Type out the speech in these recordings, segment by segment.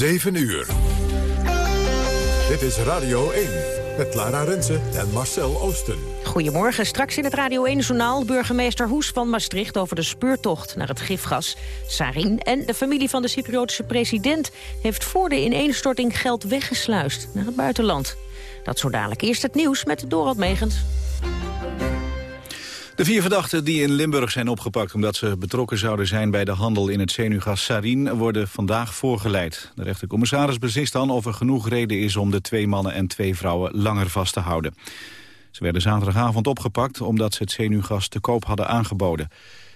7 uur. Dit is Radio 1 met Lara Rensen en Marcel Oosten. Goedemorgen. Straks in het Radio 1-journaal burgemeester Hoes van Maastricht... over de speurtocht naar het gifgas Sarin. En de familie van de Cypriotische president... heeft voor de ineenstorting geld weggesluist naar het buitenland. Dat zo dadelijk. Eerst het nieuws met Dorald Megens. De vier verdachten die in Limburg zijn opgepakt omdat ze betrokken zouden zijn bij de handel in het zenuwgas sarin worden vandaag voorgeleid. De rechtercommissaris beslist dan of er genoeg reden is om de twee mannen en twee vrouwen langer vast te houden. Ze werden zaterdagavond opgepakt omdat ze het zenuwgas te koop hadden aangeboden.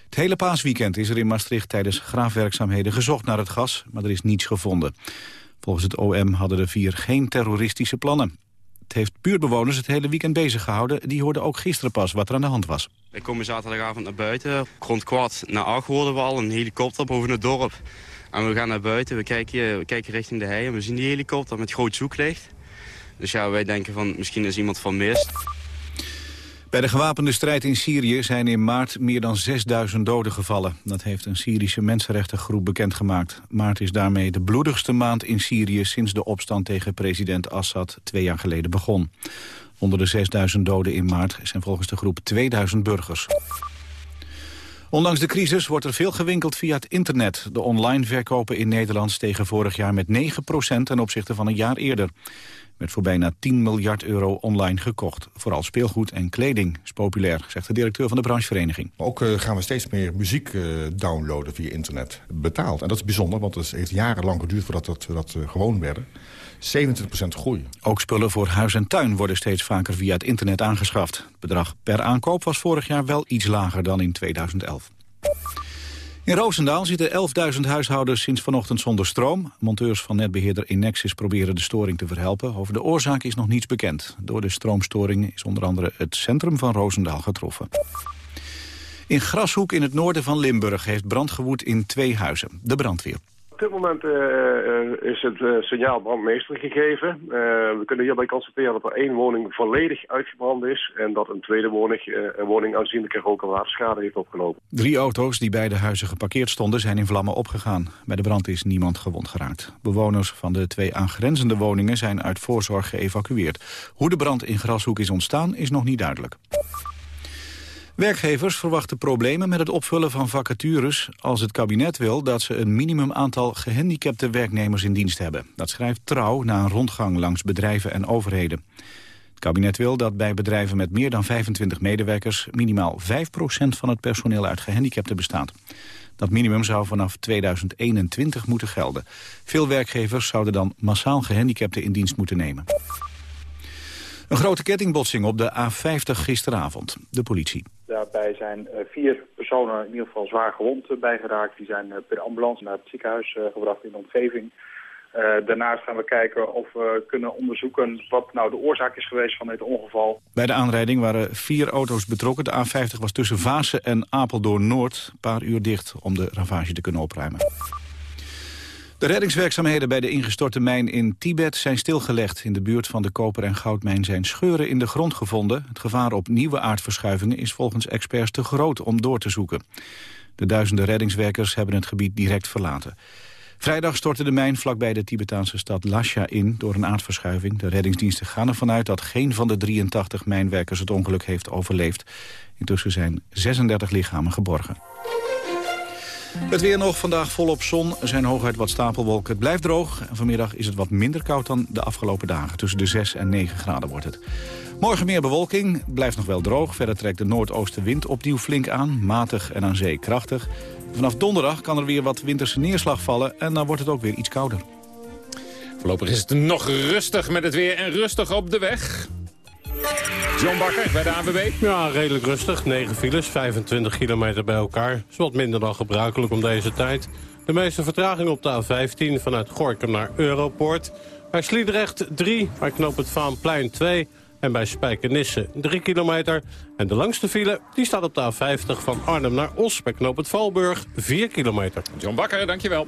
Het hele paasweekend is er in Maastricht tijdens graafwerkzaamheden gezocht naar het gas, maar er is niets gevonden. Volgens het OM hadden de vier geen terroristische plannen. Het heeft buurtbewoners het hele weekend bezig gehouden. Die hoorden ook gisteren pas wat er aan de hand was. We komen zaterdagavond naar buiten. Rond kwart na acht hoorden we al een helikopter boven het dorp. En we gaan naar buiten, we kijken, we kijken richting de hei en we zien die helikopter met groot zoeklicht. Dus ja, wij denken van misschien is iemand vermist. Bij de gewapende strijd in Syrië zijn in maart meer dan 6000 doden gevallen. Dat heeft een Syrische mensenrechtengroep bekendgemaakt. Maart is daarmee de bloedigste maand in Syrië sinds de opstand tegen president Assad twee jaar geleden begon. Onder de 6000 doden in maart zijn volgens de groep 2000 burgers. Ondanks de crisis wordt er veel gewinkeld via het internet. De online verkopen in Nederland stegen vorig jaar met 9% ten opzichte van een jaar eerder werd voor bijna 10 miljard euro online gekocht. Vooral speelgoed en kleding is populair, zegt de directeur van de branchevereniging. Ook uh, gaan we steeds meer muziek uh, downloaden via internet betaald. En dat is bijzonder, want het heeft jarenlang geduurd voordat dat, dat uh, gewoon werden. 27% groei. Ook spullen voor huis en tuin worden steeds vaker via het internet aangeschaft. Het bedrag per aankoop was vorig jaar wel iets lager dan in 2011. In Roosendaal zitten 11.000 huishoudens sinds vanochtend zonder stroom. Monteurs van netbeheerder Inexis proberen de storing te verhelpen. Over de oorzaak is nog niets bekend. Door de stroomstoring is onder andere het centrum van Roosendaal getroffen. In Grashoek in het noorden van Limburg heeft brand gewoed in twee huizen. De brandweer. Op dit moment uh, is het uh, signaal brandmeester gegeven. We kunnen hierbij constateren dat er één woning volledig uitgebrand is... en dat een tweede woning, een woning aanzienlijke rook- en heeft opgelopen. Drie auto's die bij de huizen geparkeerd stonden zijn in vlammen opgegaan. Bij de brand is niemand gewond geraakt. Bewoners van de twee aangrenzende woningen zijn uit voorzorg geëvacueerd. Hoe de brand in Grashoek is ontstaan is nog niet duidelijk. Werkgevers verwachten problemen met het opvullen van vacatures... als het kabinet wil dat ze een minimum aantal gehandicapte werknemers in dienst hebben. Dat schrijft Trouw na een rondgang langs bedrijven en overheden. Het kabinet wil dat bij bedrijven met meer dan 25 medewerkers... minimaal 5% van het personeel uit gehandicapten bestaat. Dat minimum zou vanaf 2021 moeten gelden. Veel werkgevers zouden dan massaal gehandicapten in dienst moeten nemen. Een grote kettingbotsing op de A50 gisteravond. De politie. Daarbij zijn eh, vier personen in ieder geval zwaar gewond eh, bijgeraakt. Die zijn eh, per ambulance naar het ziekenhuis gebracht in de omgeving. daarnaast gaan we kijken of we kunnen onderzoeken wat nou de oorzaak is geweest van dit ongeval. Bij de aanrijding waren vier auto's betrokken. De A50 was tussen Vaassen en Apeldoorn-Noord een paar uur dicht om de ravage te kunnen opruimen. De reddingswerkzaamheden bij de ingestorte mijn in Tibet zijn stilgelegd. In de buurt van de koper- en goudmijn zijn scheuren in de grond gevonden. Het gevaar op nieuwe aardverschuivingen is volgens experts te groot om door te zoeken. De duizenden reddingswerkers hebben het gebied direct verlaten. Vrijdag stortte de mijn vlakbij de Tibetaanse stad Lhasa in door een aardverschuiving. De reddingsdiensten gaan ervan uit dat geen van de 83 mijnwerkers het ongeluk heeft overleefd. Intussen zijn 36 lichamen geborgen. Het weer nog, vandaag volop zon. Zijn hooguit wat stapelwolken. Het blijft droog. En vanmiddag is het wat minder koud dan de afgelopen dagen. Tussen de 6 en 9 graden wordt het. Morgen meer bewolking. Blijft nog wel droog. Verder trekt de noordoostenwind opnieuw flink aan. Matig en aan zee krachtig. Vanaf donderdag kan er weer wat winterse neerslag vallen. En dan wordt het ook weer iets kouder. Voorlopig is het nog rustig met het weer en rustig op de weg. John Bakker bij de ANWB. Ja, redelijk rustig. 9 files, 25 kilometer bij elkaar. Is wat minder dan gebruikelijk om deze tijd. De meeste vertraging op de A15 vanuit Gorkum naar Europoort. Bij Sliedrecht 3, bij Knoop het Vaanplein 2... en bij Spijkenisse 3 kilometer. En de langste file die staat op de A50 van Arnhem naar Os... bij Knoop het Valburg 4 kilometer. John Bakker, dankjewel.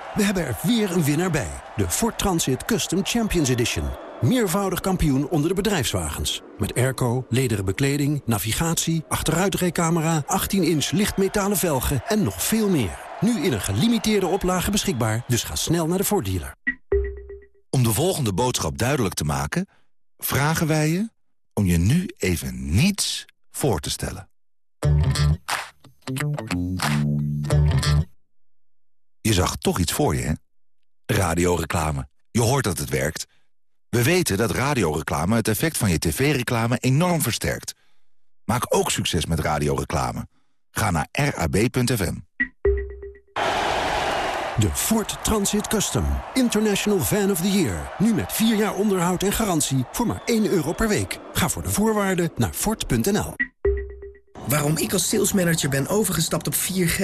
We hebben er weer een winnaar bij. De Ford Transit Custom Champions Edition. Meervoudig kampioen onder de bedrijfswagens. Met airco, lederen bekleding, navigatie, achteruitrijcamera... 18-inch lichtmetalen velgen en nog veel meer. Nu in een gelimiteerde oplage beschikbaar, dus ga snel naar de Ford dealer. Om de volgende boodschap duidelijk te maken... vragen wij je om je nu even niets voor te stellen. Zag toch iets voor je, hè? Radioreclame. Je hoort dat het werkt. We weten dat radioreclame het effect van je tv-reclame enorm versterkt. Maak ook succes met radioreclame. Ga naar rab.fm. De Ford Transit Custom. International Van of the Year. Nu met 4 jaar onderhoud en garantie voor maar 1 euro per week. Ga voor de voorwaarden naar Ford.nl. Waarom ik als salesmanager ben overgestapt op 4G?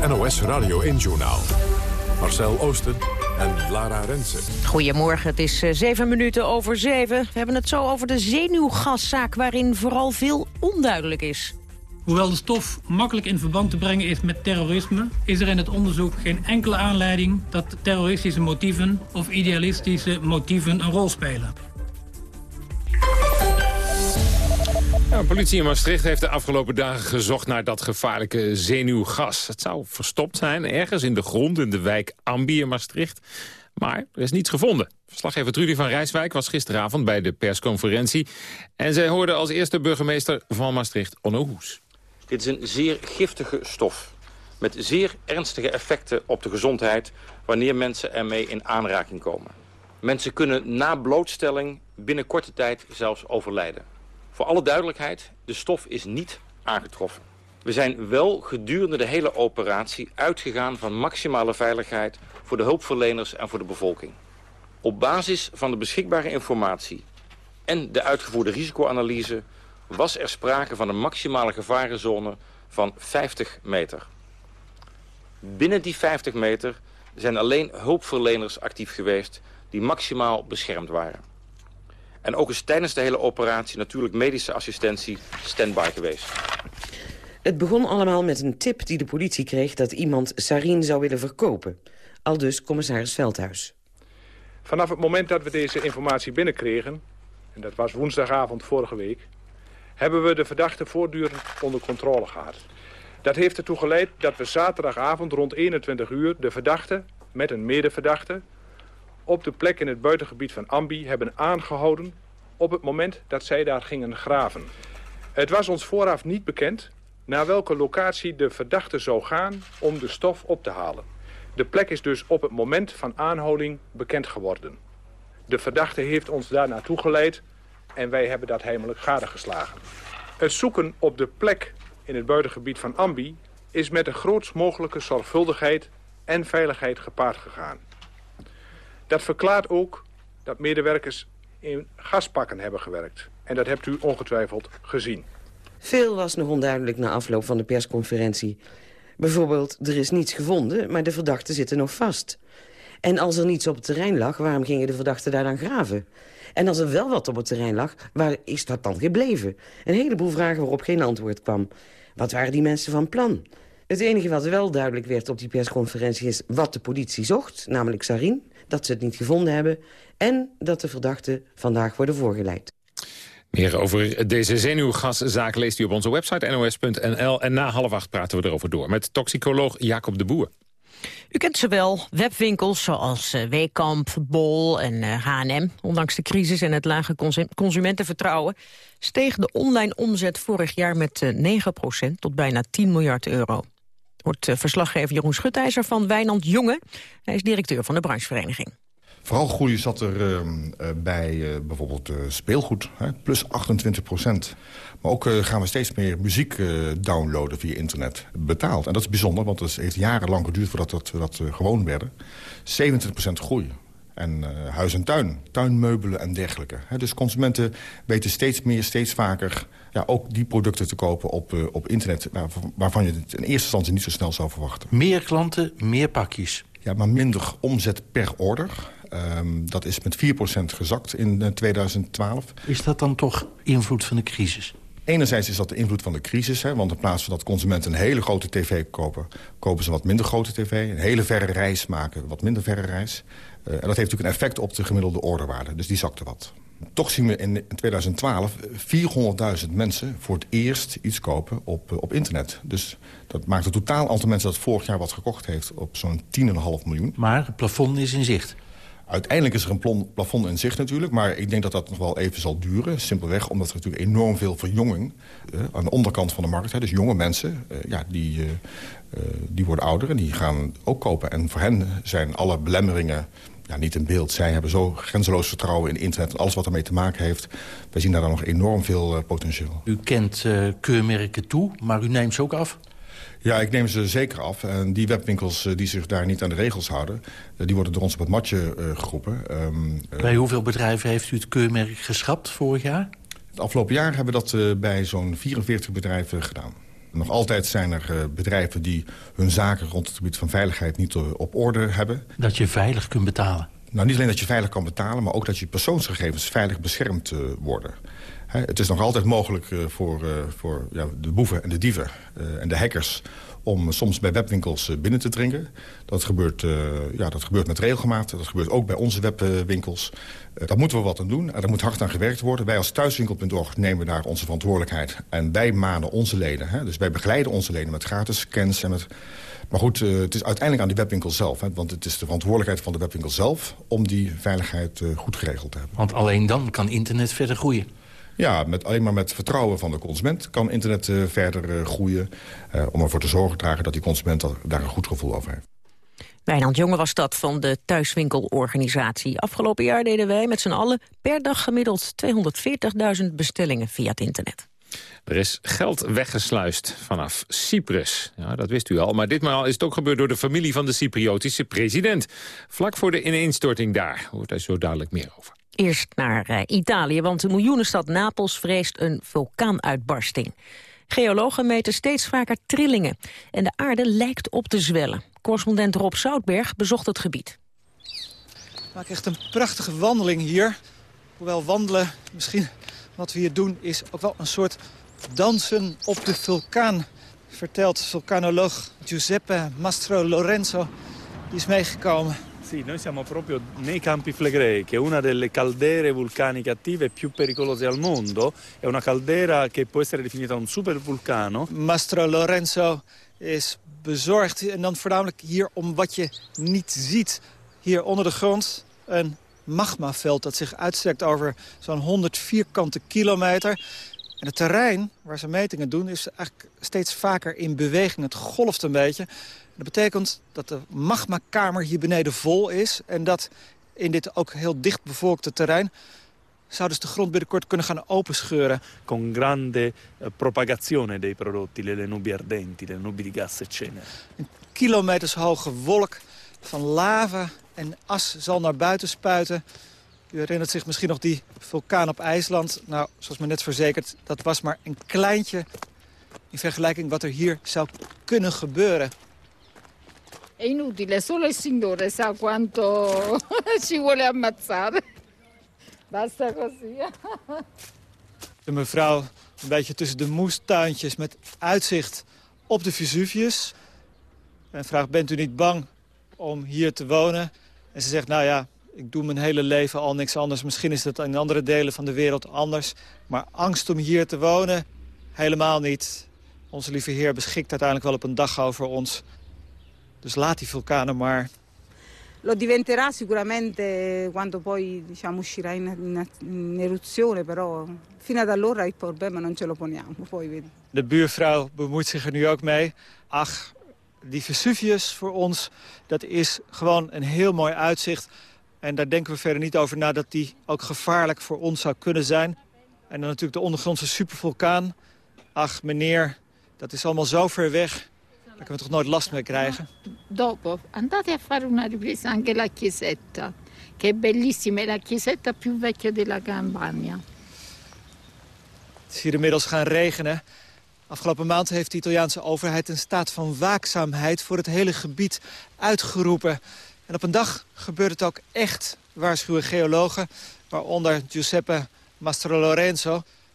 Het NOS Radio 1-journaal. Marcel Oosten en Lara Rensen. Goedemorgen, het is uh, zeven minuten over zeven. We hebben het zo over de zenuwgaszaak waarin vooral veel onduidelijk is. Hoewel de stof makkelijk in verband te brengen is met terrorisme... is er in het onderzoek geen enkele aanleiding dat terroristische motieven... of idealistische motieven een rol spelen. Ja, politie in Maastricht heeft de afgelopen dagen gezocht naar dat gevaarlijke zenuwgas. Het zou verstopt zijn ergens in de grond in de wijk Ambi in Maastricht. Maar er is niets gevonden. Verslaggever Trudy van Rijswijk was gisteravond bij de persconferentie. En zij hoorde als eerste burgemeester van Maastricht, Onno Hoes. Dit is een zeer giftige stof. Met zeer ernstige effecten op de gezondheid wanneer mensen ermee in aanraking komen. Mensen kunnen na blootstelling binnen korte tijd zelfs overlijden. Voor alle duidelijkheid, de stof is niet aangetroffen. We zijn wel gedurende de hele operatie uitgegaan van maximale veiligheid voor de hulpverleners en voor de bevolking. Op basis van de beschikbare informatie en de uitgevoerde risicoanalyse was er sprake van een maximale gevarenzone van 50 meter. Binnen die 50 meter zijn alleen hulpverleners actief geweest die maximaal beschermd waren. En ook is tijdens de hele operatie natuurlijk medische assistentie standby geweest. Het begon allemaal met een tip die de politie kreeg... dat iemand sarin zou willen verkopen. Al dus commissaris Veldhuis. Vanaf het moment dat we deze informatie binnenkregen... en dat was woensdagavond vorige week... hebben we de verdachte voortdurend onder controle gehad. Dat heeft ertoe geleid dat we zaterdagavond rond 21 uur... de verdachte met een medeverdachte op de plek in het buitengebied van Ambi hebben aangehouden op het moment dat zij daar gingen graven. Het was ons vooraf niet bekend naar welke locatie de verdachte zou gaan om de stof op te halen. De plek is dus op het moment van aanhouding bekend geworden. De verdachte heeft ons daar naartoe geleid en wij hebben dat heimelijk gadegeslagen. Het zoeken op de plek in het buitengebied van Ambi is met de grootst mogelijke zorgvuldigheid en veiligheid gepaard gegaan. Dat verklaart ook dat medewerkers in gaspakken hebben gewerkt. En dat hebt u ongetwijfeld gezien. Veel was nog onduidelijk na afloop van de persconferentie. Bijvoorbeeld, er is niets gevonden, maar de verdachten zitten nog vast. En als er niets op het terrein lag, waarom gingen de verdachten daar dan graven? En als er wel wat op het terrein lag, waar is dat dan gebleven? Een heleboel vragen waarop geen antwoord kwam. Wat waren die mensen van plan? Het enige wat wel duidelijk werd op die persconferentie is wat de politie zocht, namelijk Sarin dat ze het niet gevonden hebben... en dat de verdachten vandaag worden voorgeleid. Meer over deze zenuwgaszaak leest u op onze website nos.nl. En na half acht praten we erover door met toxicoloog Jacob de Boer. U kent ze wel, webwinkels zoals uh, Weekamp, Bol en uh, H&M. Ondanks de crisis en het lage consumentenvertrouwen... steeg de online omzet vorig jaar met uh, 9% tot bijna 10 miljard euro. Wordt verslaggever Jeroen Schutijzer van Wijnand Jonge. Hij is directeur van de branchevereniging. Vooral groei zat er uh, bij uh, bijvoorbeeld speelgoed, hè, plus 28 procent. Maar ook gaan we steeds meer muziek downloaden via internet betaald. En dat is bijzonder, want het heeft jarenlang geduurd voordat dat, dat gewoon werden. 27 procent groei. En huis en tuin, tuinmeubelen en dergelijke. Dus consumenten weten steeds meer, steeds vaker... Ja, ook die producten te kopen op, op internet... waarvan je het in eerste instantie niet zo snel zou verwachten. Meer klanten, meer pakjes. Ja, maar minder omzet per order. Um, dat is met 4% gezakt in 2012. Is dat dan toch invloed van de crisis? Enerzijds is dat de invloed van de crisis. Hè, want in plaats van dat consumenten een hele grote tv kopen... kopen ze wat minder grote tv. Een hele verre reis maken, wat minder verre reis. Uh, en dat heeft natuurlijk een effect op de gemiddelde orderwaarde. Dus die zakte wat. Toch zien we in 2012 400.000 mensen voor het eerst iets kopen op, op internet. Dus dat maakt het totaal aantal mensen dat vorig jaar wat gekocht heeft... op zo'n 10,5 miljoen. Maar het plafond is in zicht. Uiteindelijk is er een plafond in zicht natuurlijk. Maar ik denk dat dat nog wel even zal duren. Simpelweg omdat er natuurlijk enorm veel verjonging... Uh, aan de onderkant van de markt, hè, dus jonge mensen... Uh, ja, die, uh, die worden ouder en die gaan ook kopen. En voor hen zijn alle belemmeringen ja, niet in beeld. Zij hebben zo grenzeloos vertrouwen in internet en alles wat ermee te maken heeft. Wij zien daar dan nog enorm veel potentieel. U kent keurmerken toe, maar u neemt ze ook af? Ja, ik neem ze zeker af. En die webwinkels die zich daar niet aan de regels houden... die worden door ons op het matje uh, geroepen. Um, bij hoeveel bedrijven heeft u het keurmerk geschrapt vorig jaar? Het afgelopen jaar hebben we dat uh, bij zo'n 44 bedrijven gedaan. Nog altijd zijn er uh, bedrijven die hun zaken rond het gebied van veiligheid niet op orde hebben. Dat je veilig kunt betalen? Nou, niet alleen dat je veilig kan betalen... maar ook dat je persoonsgegevens veilig beschermd worden. Het is nog altijd mogelijk voor, voor ja, de boeven en de dieven en de hackers om soms bij webwinkels binnen te dringen. Dat gebeurt, ja, dat gebeurt met regelmaat. Dat gebeurt ook bij onze webwinkels. daar moeten we wat aan doen. En daar moet hard aan gewerkt worden. Wij als thuiswinkel.org nemen daar onze verantwoordelijkheid. En wij manen onze leden. Hè. Dus wij begeleiden onze leden met gratis scans en met... Maar goed, uh, het is uiteindelijk aan die webwinkel zelf. Hè, want het is de verantwoordelijkheid van de webwinkel zelf... om die veiligheid uh, goed geregeld te hebben. Want alleen dan kan internet verder groeien. Ja, met, alleen maar met vertrouwen van de consument kan internet uh, verder uh, groeien. Uh, om ervoor te zorgen dragen dat die consument daar een goed gevoel over heeft. Wijnand Jonge was dat van de thuiswinkelorganisatie. Afgelopen jaar deden wij met z'n allen per dag gemiddeld 240.000 bestellingen via het internet. Er is geld weggesluist vanaf Cyprus. Ja, dat wist u al, maar ditmaal is het ook gebeurd door de familie van de Cypriotische president. Vlak voor de ineenstorting daar hoort hij zo dadelijk meer over. Eerst naar uh, Italië, want de miljoenenstad Napels vreest een vulkaanuitbarsting. Geologen meten steeds vaker trillingen en de aarde lijkt op te zwellen. Correspondent Rob Zoutberg bezocht het gebied. Ik maak echt een prachtige wandeling hier. Hoewel wandelen, misschien wat we hier doen, is ook wel een soort dansen op de vulkaan. Vertelt vulkanoloog Giuseppe Mastro Lorenzo. Die is meegekomen. Sì, noi siamo proprio nei Campi Flegrei, che è una delle caldere vulcaniche attive più pericolose al mondo. È una caldera che può essere definita un supervulcano. Mastro Lorenzo is bezorgd en dan voornamelijk hier om wat je niet ziet. Hier onder de grond een magmaveld dat zich uitstrekt over zo'n 100 vierkante kilometer. En het terrein waar ze metingen doen is eigenlijk steeds vaker in beweging. Het golft een beetje. Dat betekent dat de magmakamer hier beneden vol is... en dat in dit ook heel dicht bevolkte terrein... zou dus de grond binnenkort kunnen gaan openscheuren. Con grande eh, propagazione dei prodotti, le nubi ardenti, le nubi di gas, eccetera. Een kilometershoge wolk van lava en as zal naar buiten spuiten. U herinnert zich misschien nog die vulkaan op IJsland. Nou, zoals me net verzekerd, dat was maar een kleintje... in vergelijking wat er hier zou kunnen gebeuren. È inutile, solo il Signore sa quanto ci vuole ammazzare. Basta così. De mevrouw een beetje tussen de moestuintjes met uitzicht op de Vesuvius. En vraagt, bent u niet bang om hier te wonen? En ze zegt, nou ja, Ik doe mijn hele leven al niks anders. Misschien is dat in andere delen van de wereld anders. Maar angst om hier te wonen, helemaal niet. Onze lieve Heer beschikt uiteindelijk wel op een dag over ons. Dus laat die vulkanen maar. Lo diventerà sicuramente quando poi diciamo, uscirà in, eruzione, però fino ad allora il problema non ce lo poniamo. Poi vedi. De buurvrouw bemoeit zich er nu ook mee. Ach, die Vesuvius voor ons, dat is gewoon een heel mooi uitzicht. En daar denken we verder niet over na dat die ook gevaarlijk voor ons zou kunnen zijn. En dan natuurlijk de ondergrondse supervulkaan. Ach, meneer, dat is allemaal zo ver weg. Daar kunnen we toch nooit last mee krijgen? Dopo andate a fare una ripresa anche la chiesetta, che è bellissima, è la chiesetta più vecchia della Campania. Het is hier inmiddels gaan regenen. Afgelopen maand heeft de Italiaanse overheid een staat van waakzaamheid voor het hele gebied uitgeroepen. En op een dag gebeurt het ook echt, waarschuwen geologen, waaronder Giuseppe Mastro Lorenzo.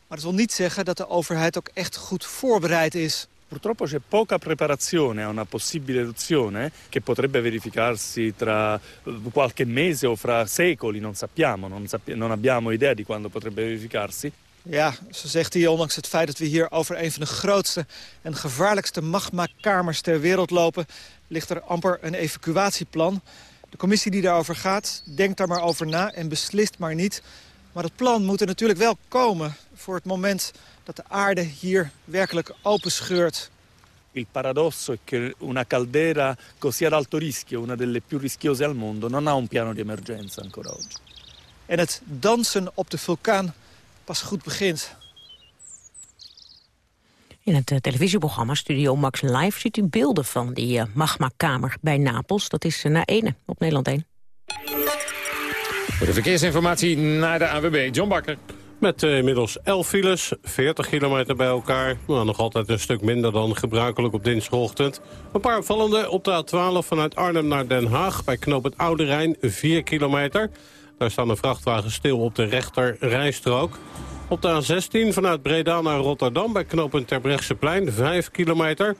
Maar dat wil niet zeggen dat de overheid ook echt goed voorbereid is. Purtroppo c'è poca preparazione a una possibile eruzione che potrebbe verificarsi tra eh, qualche mese o fra secoli, non sappiamo, non, sappi non abbiamo idea di quando potrebbe verificarsi. Ja, zo zegt hij, ondanks het feit dat we hier over een van de grootste en gevaarlijkste magmakamers ter wereld lopen, ligt er amper een evacuatieplan. De commissie die daarover gaat, denkt daar maar over na en beslist maar niet. Maar het plan moet er natuurlijk wel komen voor het moment dat de aarde hier werkelijk openscheurt. Il paradosso è che una caldera così ad alto rischio, una delle più rischiose al mondo, non ha un piano di emergenza ancora oggi. En het dansen op de vulkaan pas goed begint. In het uh, televisieprogramma Studio Max Live ziet u beelden van die uh, magmakamer bij Napels. Dat is uh, na ene op Nederland 1. Voor de verkeersinformatie naar de AWB, John Bakker. Met uh, inmiddels 11 files, 40 kilometer bij elkaar. Nou, nog altijd een stuk minder dan gebruikelijk op dinsdagochtend. Een paar opvallende op de A12 vanuit Arnhem naar Den Haag... bij knoop het Oude Rijn, 4 kilometer. Daar staan de vrachtwagens stil op de rechter rijstrook. Op de A16 vanuit Breda naar Rotterdam bij knooppunt Terbrechtseplein, 5 kilometer.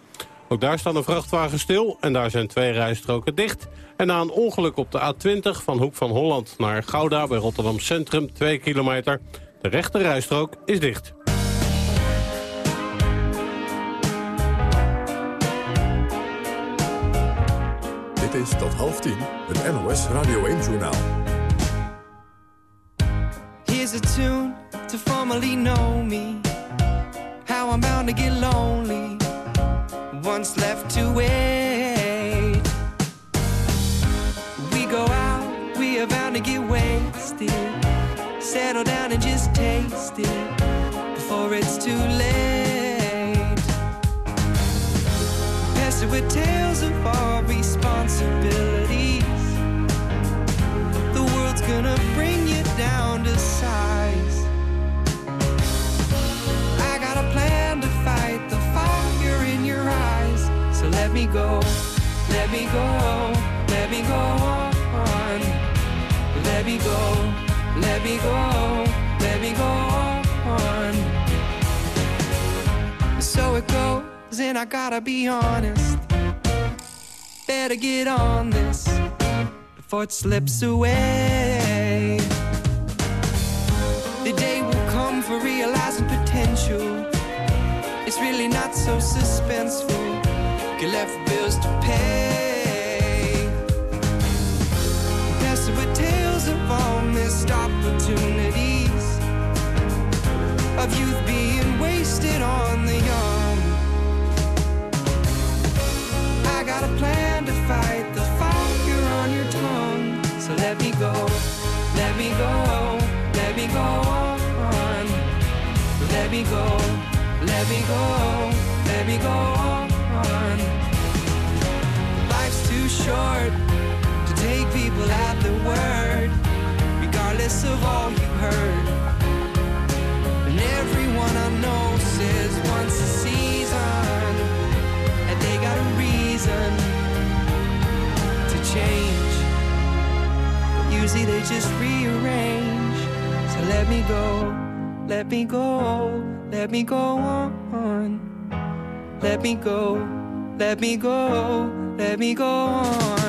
Ook daar staan de vrachtwagens stil en daar zijn twee rijstroken dicht. En na een ongeluk op de A20 van Hoek van Holland naar Gouda bij Rotterdam Centrum, 2 kilometer... De rechte rijstrook is dicht. Dit is tot half tien het NOS Radio 1-journaal. Here's a tune to formally know me. How I'm bound to get lonely. Once left to wait. We go out, we are bound to get wasted. Settle down and just taste it before it's too late. Pestered with tales of our responsibilities. The world's gonna bring you down to size. I got a plan to fight the fire in your eyes. So let me go, let me go, let me go on. Let me go. Let me go, let me go on. So it goes, and I gotta be honest. Better get on this before it slips away. The day will come for realizing potential. It's really not so suspenseful. Get left bills to pay. Missed opportunities of youth being wasted on the young. I got a plan to fight the fire on your tongue. So let me go, let me go, let me go on. Let me go, let me go, let me go on. Life's too short to take people at the word regardless of all you've heard. And everyone I know says once a season, and they got a reason to change. Usually they just rearrange. So let me go, let me go, let me go on. Let me go, let me go, let me go on.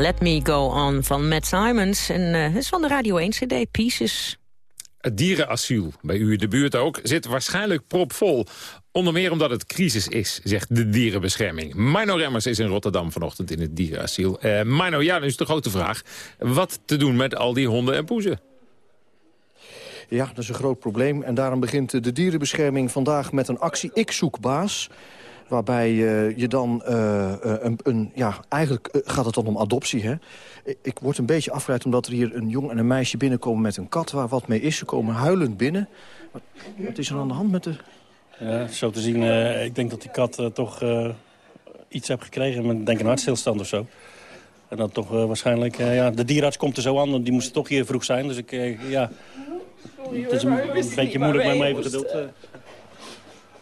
Let Me Go On van Matt Simons. En eh, het is van de Radio 1 CD, Pieces. Het dierenasiel, bij u in de buurt ook, zit waarschijnlijk propvol. Onder meer omdat het crisis is, zegt de dierenbescherming. Mino Remmers is in Rotterdam vanochtend in het dierenasiel. Eh Mino, ja, nu is de grote vraag. Wat te doen met al die honden en poezen? Ja, dat is een groot probleem. En daarom begint de dierenbescherming vandaag met een actie Ik Zoek Baas. Waarbij eh, je dan eh, eh, een, een... Ja, eigenlijk gaat het dan om adoptie, hè? Ik, word een beetje afgeleid omdat er hier een jong en een meisje binnenkomen met een kat... waar wat mee is. Ze komen huilend binnen. Wat, wat is er aan de hand met de... Ja, zo te zien, eh, ik denk dat die kat toch eh, iets heeft gekregen met denk een hartstilstand of zo. En dat toch waarschijnlijk, eh, ja, de dierenarts komt er zo aan, want die moest toch hier vroeg zijn. Dus ik, ja, het is een, een beetje moeilijk met mijn even geduld.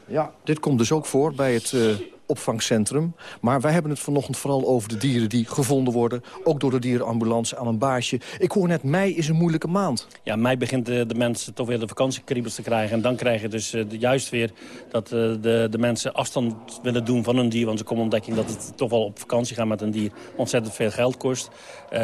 Ja, dit komt dus ook voor bij het eh, opvangcentrum. Maar wij hebben het vanochtend vooral over de dieren die gevonden worden. Ook door de dierenambulance aan een baasje. Ik hoor net, mei is een moeilijke maand. Ja, mei begint de, de mensen toch weer de vakantiekriebels te krijgen. En dan krijg je dus eh, juist weer dat eh, de, de mensen afstand willen doen van hun dier. Want ze komen ontdekking dat het toch wel op vakantie gaan met een dier ontzettend veel geld kost. Eh,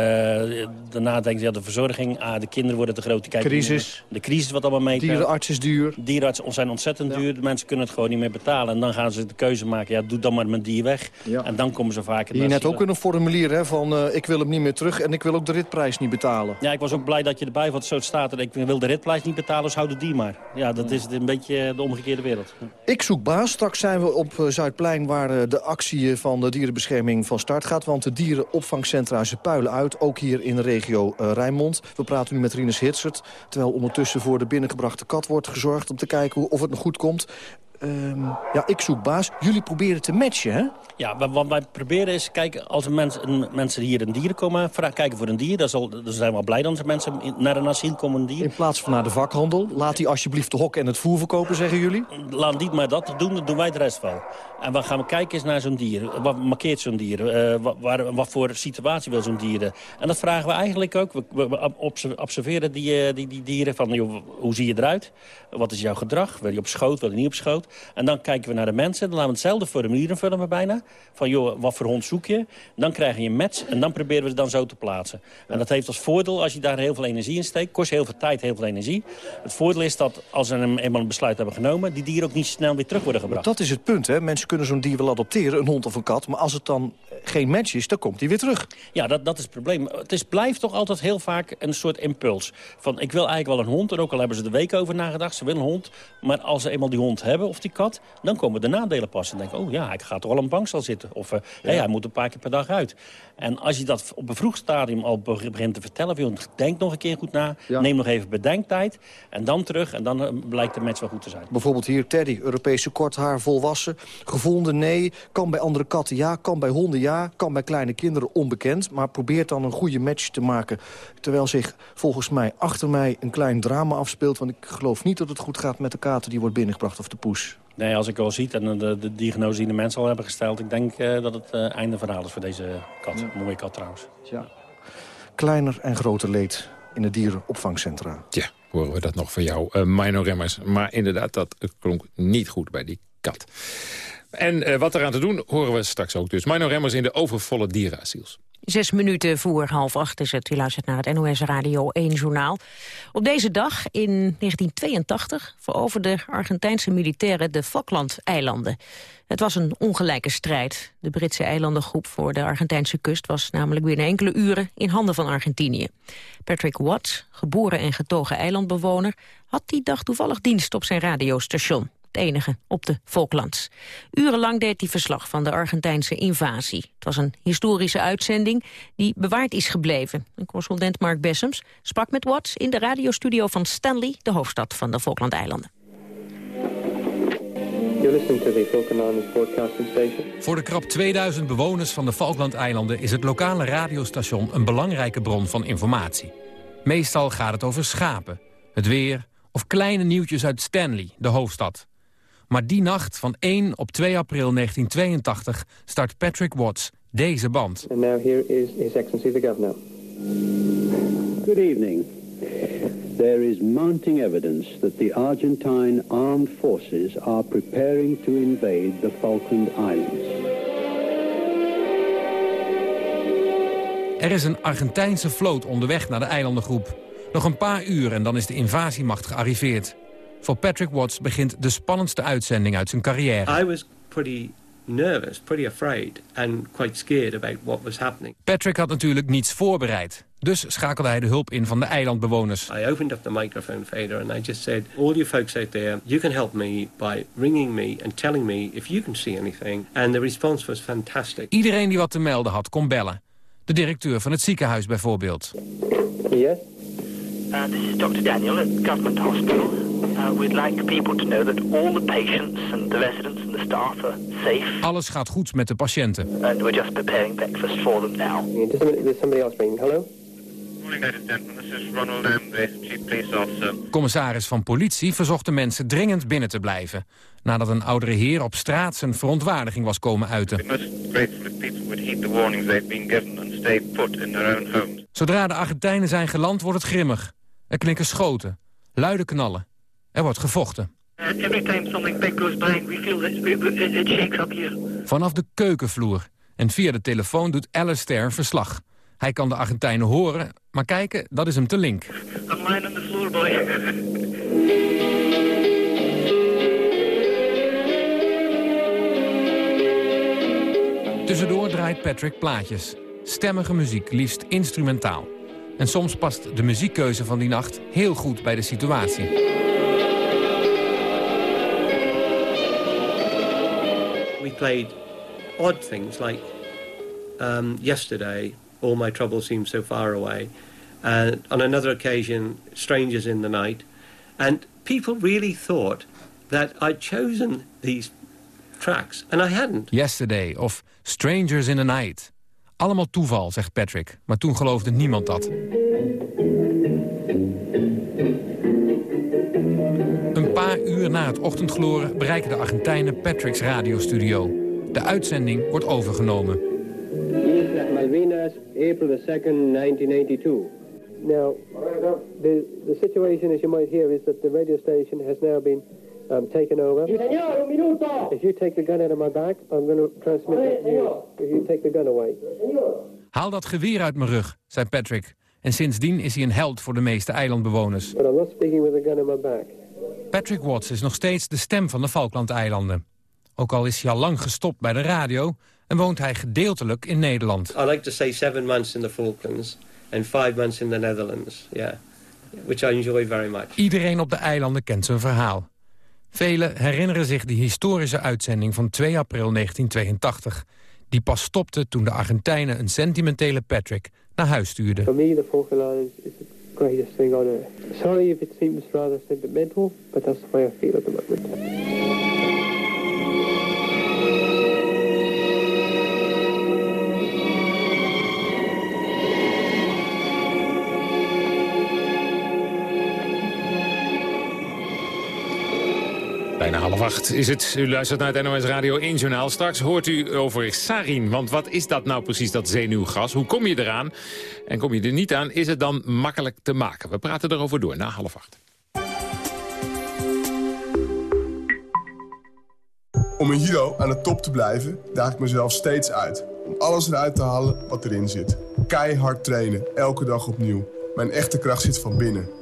daarna denken ze, ja, de verzorging, ah, de kinderen worden te groot. Die kijken Crisis. De crisis wat allemaal mee. Dierenarts is duur. Dierenarts zijn ontzettend duur. De mensen kunnen het gewoon niet meer betalen. En dan gaan ze de keuze maken, ja, doe dan maar mijn dier weg. En dan komen ze vaker... Hier naar net ook in een formulier hè, van eh, ik wil hem niet meer terug... en ik wil ook de ritprijs niet betalen. Ja, ik was ook blij dat je erbij was. Zo staat er, ik wil de ritprijs niet betalen, dus hou de dier maar. Ja, dat is een beetje de omgekeerde wereld. Ik zoek baas. Straks zijn we op eh, Zuidplein waar eh, de actie van de dierenbescherming van start gaat. Want de dierenopvangcentra ze puilen uit, ook hier in de regio Rijnmond. We praten nu met Rinus Hitsert. Terwijl ondertussen voor de binnengebrachte kat wordt gezorgd... om te kijken hoe- of het nog goed komt. Ehm, ja, ik zoek baas. Jullie proberen te matchen, hè? Ja, wa- wat wij proberen is, kijk, als mens, mensen hier een dier komen vra- kijken voor een dier, dan, zal, dan zijn we wel blij dat mensen naar een asiel komen een dier. In plaats van naar de vakhandel. Laat die alsjeblieft de hok en het voer verkopen, zeggen jullie? Laat die maar dat doen, dan doen wij de rest wel. En we gaan kijken eens naar zo'n dier. Wat markeert zo'n dier? Eh, wat, waar, wat voor situatie wil zo'n dier? En dat vragen we eigenlijk ook. We, we- we obse- observeren die, eh, die, die dieren van, joh, hoe zie je eruit? Wat is jouw gedrag? Wil je op schoot, wil je niet op schoot? En dan kijken we naar de mensen. Dan laten we hetzelfde formulier invullen we bijna. Van, joh, wat voor hond zoek je? Dan krijg je een match en dan proberen we het dan zo te plaatsen. En dat heeft als voordeel, als je daar heel veel energie in steekt... kost heel veel tijd, heel veel energie. Het voordeel is dat als ze een, eenmaal een besluit hebben genomen... die dieren ook niet snel weer terug worden gebracht. Dat is het punt, hè. Mensen kunnen zo'n dier wel adopteren, een hond of een kat. Maar als het dan eh, geen match is, dan komt hij weer terug. Ja, dat, dat is het probleem. Het is, blijft toch altijd heel vaak een soort impuls. Van, ik wil eigenlijk wel een hond. En ook al hebben ze er week over nagedacht, ze willen een hond. Maar als ze eenmaal die hond hebben, die kat... dan komen de nadelen pas. En denken, oh ja, ik ga toch al een bankstel zitten. Of, eh, hé, hij moet een paar keer per dag uit. En als je dat op een vroeg stadium al be- begint te vertellen... Joh, denk nog een keer goed na, neem nog even bedenktijd... en dan terug, en dan eh, blijkt de match wel goed te zijn. Bijvoorbeeld hier Teddy, Europese korthaar, volwassen. Gevonden, nee. Kan bij andere katten ja, kan bij honden ja. Kan bij kleine kinderen onbekend. Maar probeert dan een goede match te maken. Terwijl zich volgens mij achter mij een klein drama afspeelt. Want ik geloof niet dat het goed gaat met de kater die wordt binnengebracht of de poes. Nee, als ik al ziet en de, de diagnose die de mensen al hebben gesteld... ik denk eh, dat het eh, einde verhaal is voor deze kat. Mooie kat trouwens. Ja. Kleiner en groter leed in de dierenopvangcentra. Ja, horen we dat nog van jou, uh, Mino Remmers. Maar inderdaad, dat klonk niet goed bij die kat. En uh, wat eraan te doen, horen we straks ook dus. Mino Remmers in de overvolle dierenasiels. Zes minuten voor half acht is het. U luistert naar het NOS Radio 1 journaal. Op deze dag in 1982 veroverden Argentijnse militairen de Falkland-eilanden. Het was een ongelijke strijd. De Britse eilandengroep voor de Argentijnse kust was namelijk binnen enkele uren in handen van Argentinië. Patrick Watts, geboren en getogen eilandbewoner, had die dag toevallig dienst op zijn radiostation het enige op de Falklands. Urenlang deed hij verslag van de Argentijnse invasie. Het was een historische uitzending die bewaard is gebleven. En correspondent Mark Bessems sprak met Watts in de radiostudio van Stanley, de hoofdstad van de Falklandeilanden. Voor de krap 2000 bewoners van de Falklandeilanden... is het lokale radiostation een belangrijke bron van informatie. Meestal gaat het over schapen, het weer of kleine nieuwtjes uit Stanley, de hoofdstad. Maar die nacht van 1 op 2 april 1982 start Patrick Watts deze band. And now here is His Excellency the Governor. Good evening. There is mounting evidence that the Argentine armed forces are preparing to invade the Falkland Islands. Er is een Argentijnse vloot onderweg naar de eilandengroep. Nog een paar uur en dan is de invasiemacht gearriveerd. Voor Patrick Watts begint de spannendste uitzending uit zijn carrière. I was pretty nervous, pretty afraid and quite scared about what was happening. Patrick had natuurlijk niets voorbereid. Dus schakelde hij de hulp in van de eilandbewoners. I opened up the microphone fader and I just said, all you folks out there, you can help me by ringing me and telling me if you can see anything. And the response was fantastic. Iedereen die wat te melden had, kon bellen. De directeur van het ziekenhuis bijvoorbeeld. Yes? Uh, this is Dr. Daniel at Government Hospital. Uh, we'd like people to know that all the patients and the residents and the staff are safe. Alles gaat goed met de patiënten. And we're just preparing breakfast for them now. There's somebody else ringing. Hello? Morning, ladies and gentlemen. This is Ronald Ambrose, Chief Police Officer. Commissaris van politie verzocht de mensen dringend binnen te blijven... nadat een oudere heer op straat zijn verontwaardiging was komen uiten. We're most grateful if people would heed the warnings they've been given and stay put in their own homes. Zodra de Argentijnen zijn geland, wordt het grimmig. Er klinken schoten, luide knallen. Er wordt gevochten. And every time something big goes by, we feel that it, it shakes up here. Vanaf de keukenvloer. En via de telefoon doet Alistair verslag. Hij kan de Argentijnen horen, maar kijken, dat is hem te link. I'm lying on the floor, boy. Tussendoor draait Patrick plaatjes. Stemmige muziek, liefst instrumentaal. En soms past de muziekkeuze van die nacht heel goed bij de situatie. We played odd things like um, yesterday, all my troubles seem so far away. And on another occasion, strangers in the night. And people really thought that I'd chosen these tracks, and I hadn't. Yesterday of Strangers in the Night. Allemaal toeval, zegt Patrick. Maar toen geloofde niemand dat. Een paar uur na het ochtendgloren bereiken de Argentijnen Patrick's radiostudio. De uitzending wordt overgenomen. Malvinas, April the 2nd, 1982. Now, the, the situation, as you might hear, is that the radio station has now been um, taken over. If you take the gun out of my back, I'm going to transmit that news. If you take the gun away. Haal dat geweer uit mijn rug, zei Patrick. En sindsdien is hij een held voor de meeste eilandbewoners. But I'm not speaking with a gun in my back. Patrick Watts is nog steeds de stem van de Falklandeilanden. Ook al is hij al lang gestopt bij de radio... en woont hij gedeeltelijk in Nederland. I like to say seven months in the Falklands and five months in the Netherlands. Yeah, which I enjoy very much. Iedereen op de eilanden kent zijn verhaal. Velen herinneren zich die historische uitzending van 2 april 1982... die pas stopte toen de Argentijnen een sentimentele Patrick naar huis stuurden. For me, the Falkland Islands is the greatest thing on earth. Sorry if it seems rather sentimental, but that's the way I feel at the moment. Bijna half acht is het. U luistert naar het NOS Radio 1 Journaal. Straks hoort u over sarin. Want wat is dat nou precies, dat zenuwgas? Hoe kom je eraan? En kom je er niet aan, is het dan makkelijk te maken? We praten erover door na half acht. Om een hero aan de top te blijven, daag ik mezelf steeds uit. Om alles eruit te halen wat erin zit. Keihard trainen, elke dag opnieuw. Mijn echte kracht zit van binnen.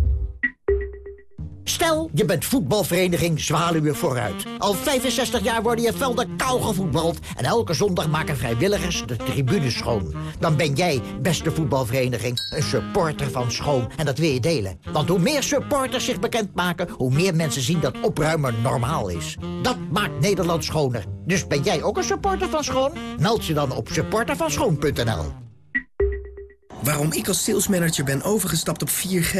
Stel, je bent voetbalvereniging Zwaluwe Vooruit. Al 65 jaar worden je velden kou gevoetbald... en elke zondag maken vrijwilligers de tribunes schoon. Dan ben jij, beste voetbalvereniging, een supporter van schoon. En dat wil je delen. Want hoe meer supporters zich bekendmaken... hoe meer mensen zien dat opruimen normaal is. Dat maakt Nederland schoner. Dus ben jij ook een supporter van schoon? Meld je dan op supportervanschoon.nl. Waarom ik als salesmanager ben overgestapt op 4G?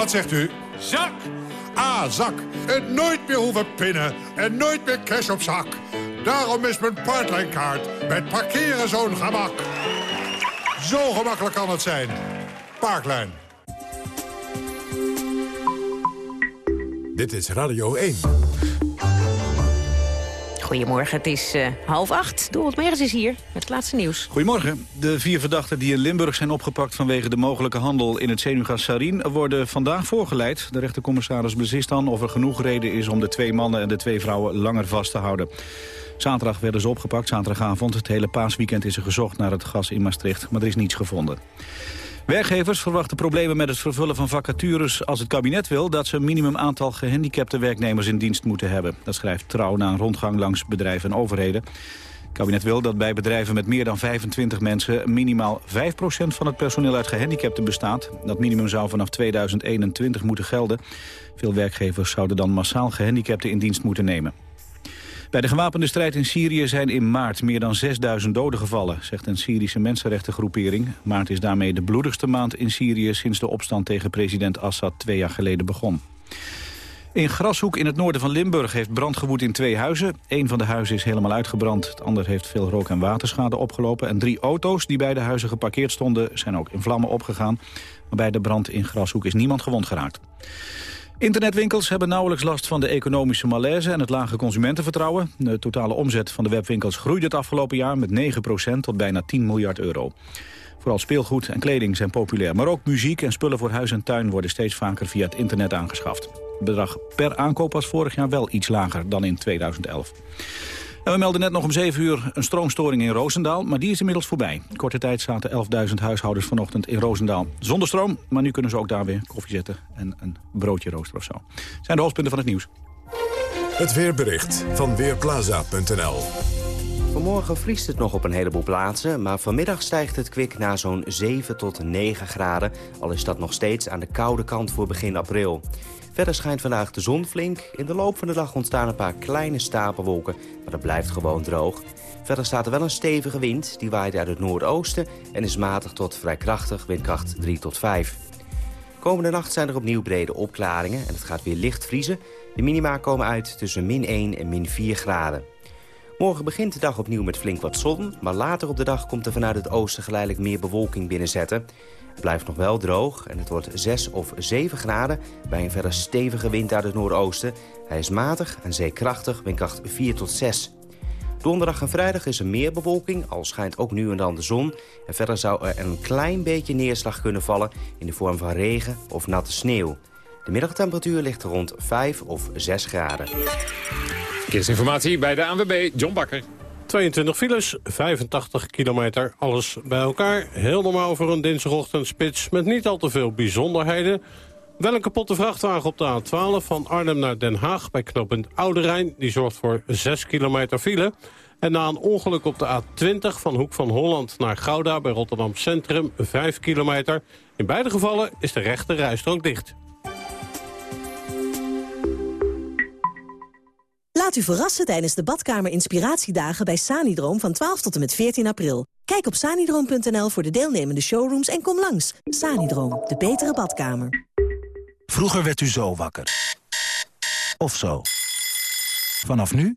Wat zegt u? Zak! Ah, zak. En nooit meer hoeven pinnen. En nooit meer cash op zak. Daarom is mijn Parklijnkaart met parkeren zo'n gemak. Zo gemakkelijk kan het zijn. Parklijn. Dit is Radio 1. Goedemorgen, het is uh, half acht. Dorot Megens is hier met het laatste nieuws. Goedemorgen. De vier verdachten die in Limburg zijn opgepakt... vanwege de mogelijke handel in het zenuwgas sarin... worden vandaag voorgeleid. De rechtercommissaris beslist dan of er genoeg reden is... om de twee mannen en de twee vrouwen langer vast te houden. Zaterdag werden ze opgepakt, zaterdagavond. Het hele paasweekend is er gezocht naar het gas in Maastricht... maar er is niets gevonden. Werkgevers verwachten problemen met het vervullen van vacatures als het kabinet wil dat ze een minimum aantal gehandicapte werknemers in dienst moeten hebben. Dat schrijft Trouw na een rondgang langs bedrijven en overheden. Het kabinet wil dat bij bedrijven met meer dan 25 mensen minimaal 5% van het personeel uit gehandicapten bestaat. Dat minimum zou vanaf 2021 moeten gelden. Veel werkgevers zouden dan massaal gehandicapten in dienst moeten nemen. Bij de gewapende strijd in Syrië zijn in maart meer dan 6000 doden gevallen, zegt een Syrische mensenrechtengroepering. Maart is daarmee de bloedigste maand in Syrië sinds de opstand tegen president Assad twee jaar geleden begon. In Grashoek in het noorden van Limburg heeft brand gewoed in twee huizen. Een van de huizen is helemaal uitgebrand. Het ander heeft veel rook- en waterschade opgelopen. En drie auto's die bij de huizen geparkeerd stonden zijn ook in vlammen opgegaan. Maar bij de brand in Grashoek is niemand gewond geraakt. Internetwinkels hebben nauwelijks last van de economische malaise en het lage consumentenvertrouwen. De totale omzet van de webwinkels groeide het afgelopen jaar met 9% tot bijna 10 miljard euro. Vooral speelgoed en kleding zijn populair, maar ook muziek en spullen voor huis en tuin worden steeds vaker via het internet aangeschaft. Het bedrag per aankoop was vorig jaar wel iets lager dan in 2011. En we melden net nog om 7 uur een stroomstoring in Roosendaal, maar die is inmiddels voorbij. Korte tijd zaten 11.000 huishoudens vanochtend in Roosendaal zonder stroom. Maar nu kunnen ze ook daar weer koffie zetten en een broodje roosteren of zo. Zijn de hoofdpunten van het nieuws. Het weerbericht van Weerplaza.nl Vanmorgen vriest het nog op een heleboel plaatsen, maar vanmiddag stijgt het kwik naar zo'n 7 tot 9 graden, al is dat nog steeds aan de koude kant voor begin april. Verder schijnt vandaag de zon flink. In de loop van de dag ontstaan een paar kleine stapelwolken, maar dat blijft gewoon droog. Verder staat er wel een stevige wind, die waait uit het noordoosten... en is matig tot vrij krachtig, windkracht 3 tot 5. Komende nacht zijn er opnieuw brede opklaringen en het gaat weer licht vriezen. De minima komen uit tussen min 1 en min 4 graden. Morgen begint de dag opnieuw met flink wat zon... maar later op de dag komt er vanuit het oosten geleidelijk meer bewolking binnenzetten. Het blijft nog wel droog en het wordt 6 of 7 graden... bij een verder stevige wind uit het noordoosten. Hij is matig en zeekrachtig, windkracht 4 tot 6. Donderdag en vrijdag is er meer bewolking, al schijnt ook nu en dan de zon. En verder zou er een klein beetje neerslag kunnen vallen... in de vorm van regen of natte sneeuw. De middagtemperatuur ligt rond 5 of 6 graden. Verkeersinformatie bij de ANWB, John Bakker. 22 files, 85 kilometer, alles bij elkaar. Heel normaal voor een dinsdagochtendspits met niet al te veel bijzonderheden. Wel een kapotte vrachtwagen op de A12 van Arnhem naar Den Haag... bij knooppunt Oude Rijn. Die zorgt voor 6 kilometer file. En na een ongeluk op de A20 van Hoek van Holland naar Gouda... bij Rotterdam Centrum, 5 kilometer. In beide gevallen is de rechte rijstrook dicht. Laat u verrassen tijdens de badkamer inspiratiedagen bij Sanidroom van 12 tot en met 14 april. Kijk op sanidroom.nl voor de deelnemende showrooms en kom langs. Sanidroom, de betere badkamer. Vroeger werd u zo wakker. Of zo. Vanaf nu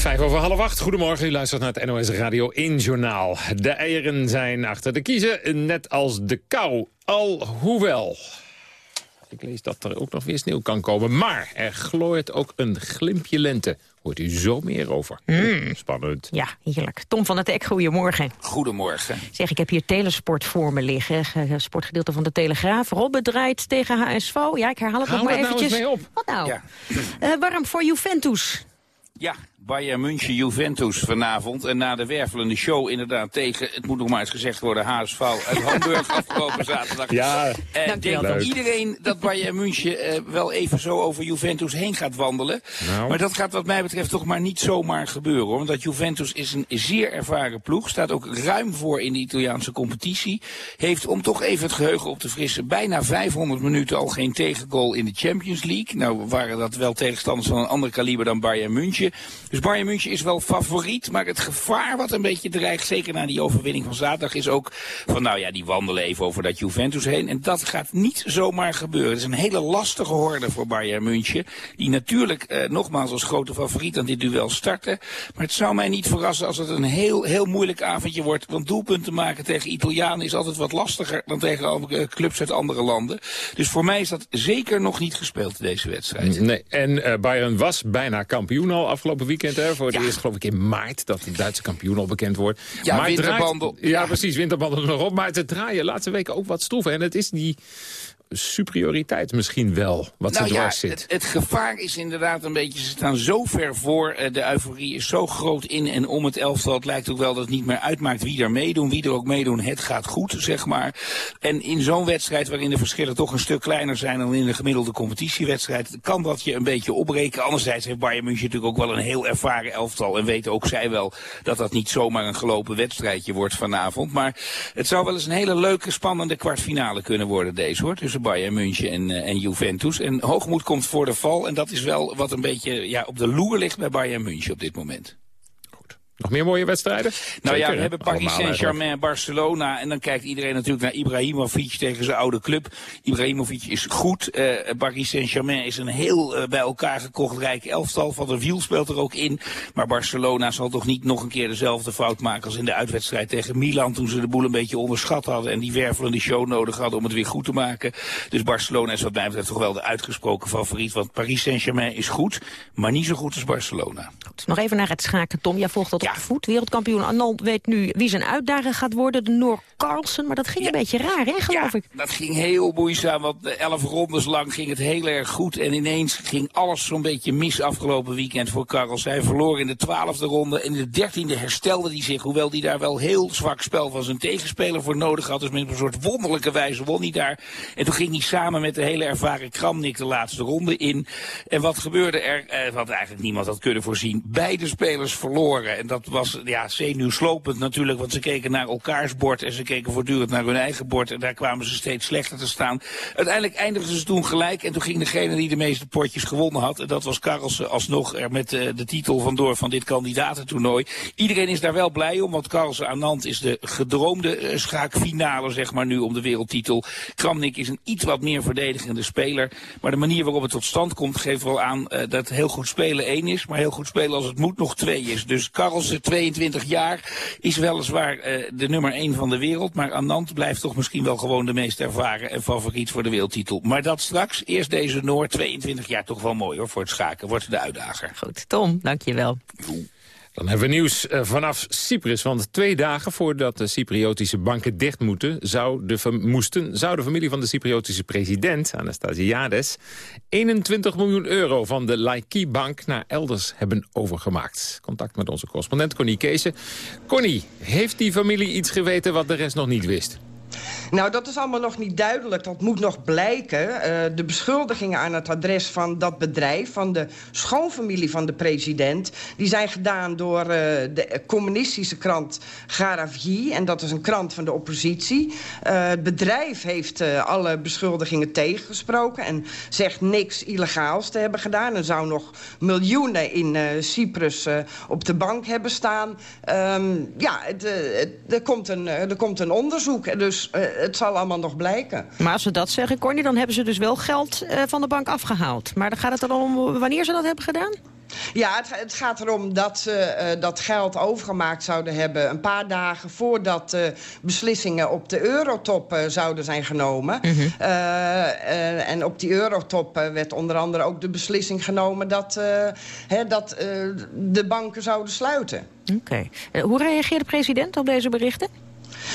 Vijf over half acht. Goedemorgen, u luistert naar het NOS Radio 1 Journaal. De eieren zijn achter de kiezen, net als de kou. Alhoewel... Ik lees dat er ook nog weer sneeuw kan komen. Maar er glooit ook een glimpje lente. Hoort u zo meer over. Mm. Spannend. Ja, heerlijk. Tom van het Ek, goedemorgen. Goedemorgen. Zeg, ik heb hier telesport voor me liggen. Sportgedeelte van de Telegraaf. Robben draait tegen HSV. Ja, ik herhaal het Haal nog maar nou eventjes. eens mee op. Wat nou? Ja. Eh, warm voor Juventus. Ja, Bayern München Juventus vanavond. En na de wervelende show inderdaad tegen, het moet nog maar eens gezegd worden, HSV uit Hamburg afgelopen zaterdag. Ja, dankjewel. denkt iedereen dat Bayern München eh, wel even zo over Juventus heen gaat wandelen. Nou. Maar dat gaat wat mij betreft toch maar niet zomaar gebeuren. Hoor. Want dat Juventus is een zeer ervaren ploeg. Staat ook ruim voor in de Italiaanse competitie. Heeft, om toch even het geheugen op te frissen, bijna 500 minuten al geen tegengoal in de Champions League. Nou waren dat wel tegenstanders van een ander kaliber dan Bayern München. Dus Bayern München is wel favoriet. Maar het gevaar wat een beetje dreigt, zeker na die overwinning van zaterdag, is ook van nou ja, die wandelen even over dat Juventus heen. En dat gaat niet zomaar gebeuren. Het is een hele lastige horde voor Bayern München. Die natuurlijk eh, nogmaals als grote favoriet aan dit duel starten. Maar het zou mij niet verrassen als het een heel, heel moeilijk avondje wordt. Want doelpunten maken tegen Italianen is altijd wat lastiger dan tegen andere clubs uit andere landen. Dus voor mij is dat zeker nog niet gespeeld, deze wedstrijd. Nee, en eh, Bayern was bijna kampioen al afgelopen weekend. Hè, voor het eerst geloof ik in maart dat de Duitse kampioen al bekend wordt. Ja, Maar winterbanden. draait- ja, precies, winterbanden nog op. Maar het draaien laatste weken ook wat stroeven. En het is die superioriteit misschien wel wat nou ze ja, dwars zit. het, het gevaar is inderdaad een beetje, ze staan zo ver voor. eh, de euforie is zo groot in en om het elftal. Het lijkt ook wel dat het niet meer uitmaakt wie er meedoen. Wie er ook meedoen, het gaat goed, zeg maar. En in zo'n wedstrijd waarin de verschillen toch een stuk kleiner zijn dan in een gemiddelde competitiewedstrijd, kan dat je een beetje opbreken. Anderzijds heeft Bayern München natuurlijk ook wel een heel ervaren elftal. En weten ook zij wel dat dat niet zomaar een gelopen wedstrijdje wordt vanavond. Maar het zou wel eens een hele leuke, spannende kwartfinale kunnen worden deze hoor. Bayern München en, eh, en Juventus. En hoogmoed komt voor de val. En dat is wel wat een beetje ja, op de loer ligt bij Bayern München op dit moment. Nog meer mooie wedstrijden? Nou ja, we hebben Paris Saint-Germain, Barcelona. En dan kijkt iedereen natuurlijk naar Ibrahimovic tegen zijn oude club. Ibrahimovic is goed. Eh, Paris Saint-Germain is een heel eh, bij elkaar gekocht rijk elftal. Van der Wiel speelt er ook in. Maar Barcelona zal toch niet nog een keer dezelfde fout maken als in de uitwedstrijd tegen Milan. Toen ze de boel een beetje onderschat hadden. En die wervelende show nodig hadden om het weer goed te maken. Dus Barcelona is wat mij betreft toch wel de uitgesproken favoriet. Want Paris Saint-Germain is goed, maar niet zo goed als Barcelona. Nog even naar het schaken, Tom. Jij volgt dat op voet. Wereldkampioen Arnold weet nu wie zijn uitdager gaat worden. De Noor Carlsen. Maar dat ging een beetje raar, hè, geloof ik. Dat ging heel moeizaam, want elf rondes lang ging het heel erg goed. En ineens ging alles zo'n beetje mis afgelopen weekend voor Karels. Hij verloor in de twaalfde ronde. In de dertiende herstelde hij zich, hoewel hij daar wel heel zwak spel van zijn tegenspeler voor nodig had. Dus met een soort wonderlijke wijze won hij daar. En toen ging hij samen met de hele ervaren Kramnik de laatste ronde in. En wat gebeurde er? Eh, wat eigenlijk niemand had kunnen voorzien. Beide spelers verloren. En dat was ja, zenuwslopend natuurlijk, want ze keken naar elkaars bord en ze keken voortdurend naar hun eigen bord. En daar kwamen ze steeds slechter te staan. Uiteindelijk eindigden ze toen gelijk en toen ging degene die de meeste potjes gewonnen had, en dat was Carlsen alsnog er met eh, de titel vandoor van dit kandidatentoernooi. Iedereen is daar wel blij om, want Carlsen Anand is de gedroomde eh, schaakfinale, zeg maar nu, om de wereldtitel. Kramnik is een iets wat meer verdedigende speler, maar de manier waarop het tot stand komt geeft wel aan eh, dat heel goed spelen één is, maar heel goed spelen als het moet nog twee is. Dus Carlsen, 22 jaar, is weliswaar eh, de nummer 1 van de wereld, maar Anand blijft toch misschien wel gewoon de meest ervaren en favoriet voor de wereldtitel. Maar dat straks, eerst deze Noord, 22 jaar, toch wel mooi hoor, voor het schaken, wordt de uitdager. Goed, Tom, dankjewel. Dan hebben we nieuws eh, vanaf Cyprus. Want twee dagen voordat de Cypriotische banken dicht moeten, zou de moesten... zou de familie van de Cypriotische president, Anastasiades... 21 miljoen euro van de Laiki-bank naar elders hebben overgemaakt. Contact met onze correspondent Connie Keesen. Connie, heeft die familie iets geweten wat de rest nog niet wist? Nou, dat is allemaal nog niet duidelijk. Dat moet nog blijken. Uh, de beschuldigingen aan het adres van dat bedrijf... van de schoonfamilie van de president... die zijn gedaan door uh, de communistische krant Garavji. En dat is een krant van de oppositie. Uh, het bedrijf heeft alle beschuldigingen tegengesproken... en zegt niks illegaals te hebben gedaan. Er zou nog miljoenen in Cyprus op de bank hebben staan. Um, ja, er, komt een, er komt een onderzoek. Dus het zal allemaal nog blijken. Maar als ze dat zeggen, Corny, dan hebben ze dus wel geld uh, van de bank afgehaald. Maar dan gaat het erom wanneer ze dat hebben gedaan? Ja, het, het, gaat erom dat ze uh, dat geld overgemaakt zouden hebben... een paar dagen voordat uh, beslissingen op de eurotop uh, zouden zijn genomen. Mm -hmm. en op die eurotop werd onder andere ook de beslissing genomen... dat, hè, dat de banken zouden sluiten. Oké. Okay. hoe reageert de president op deze berichten?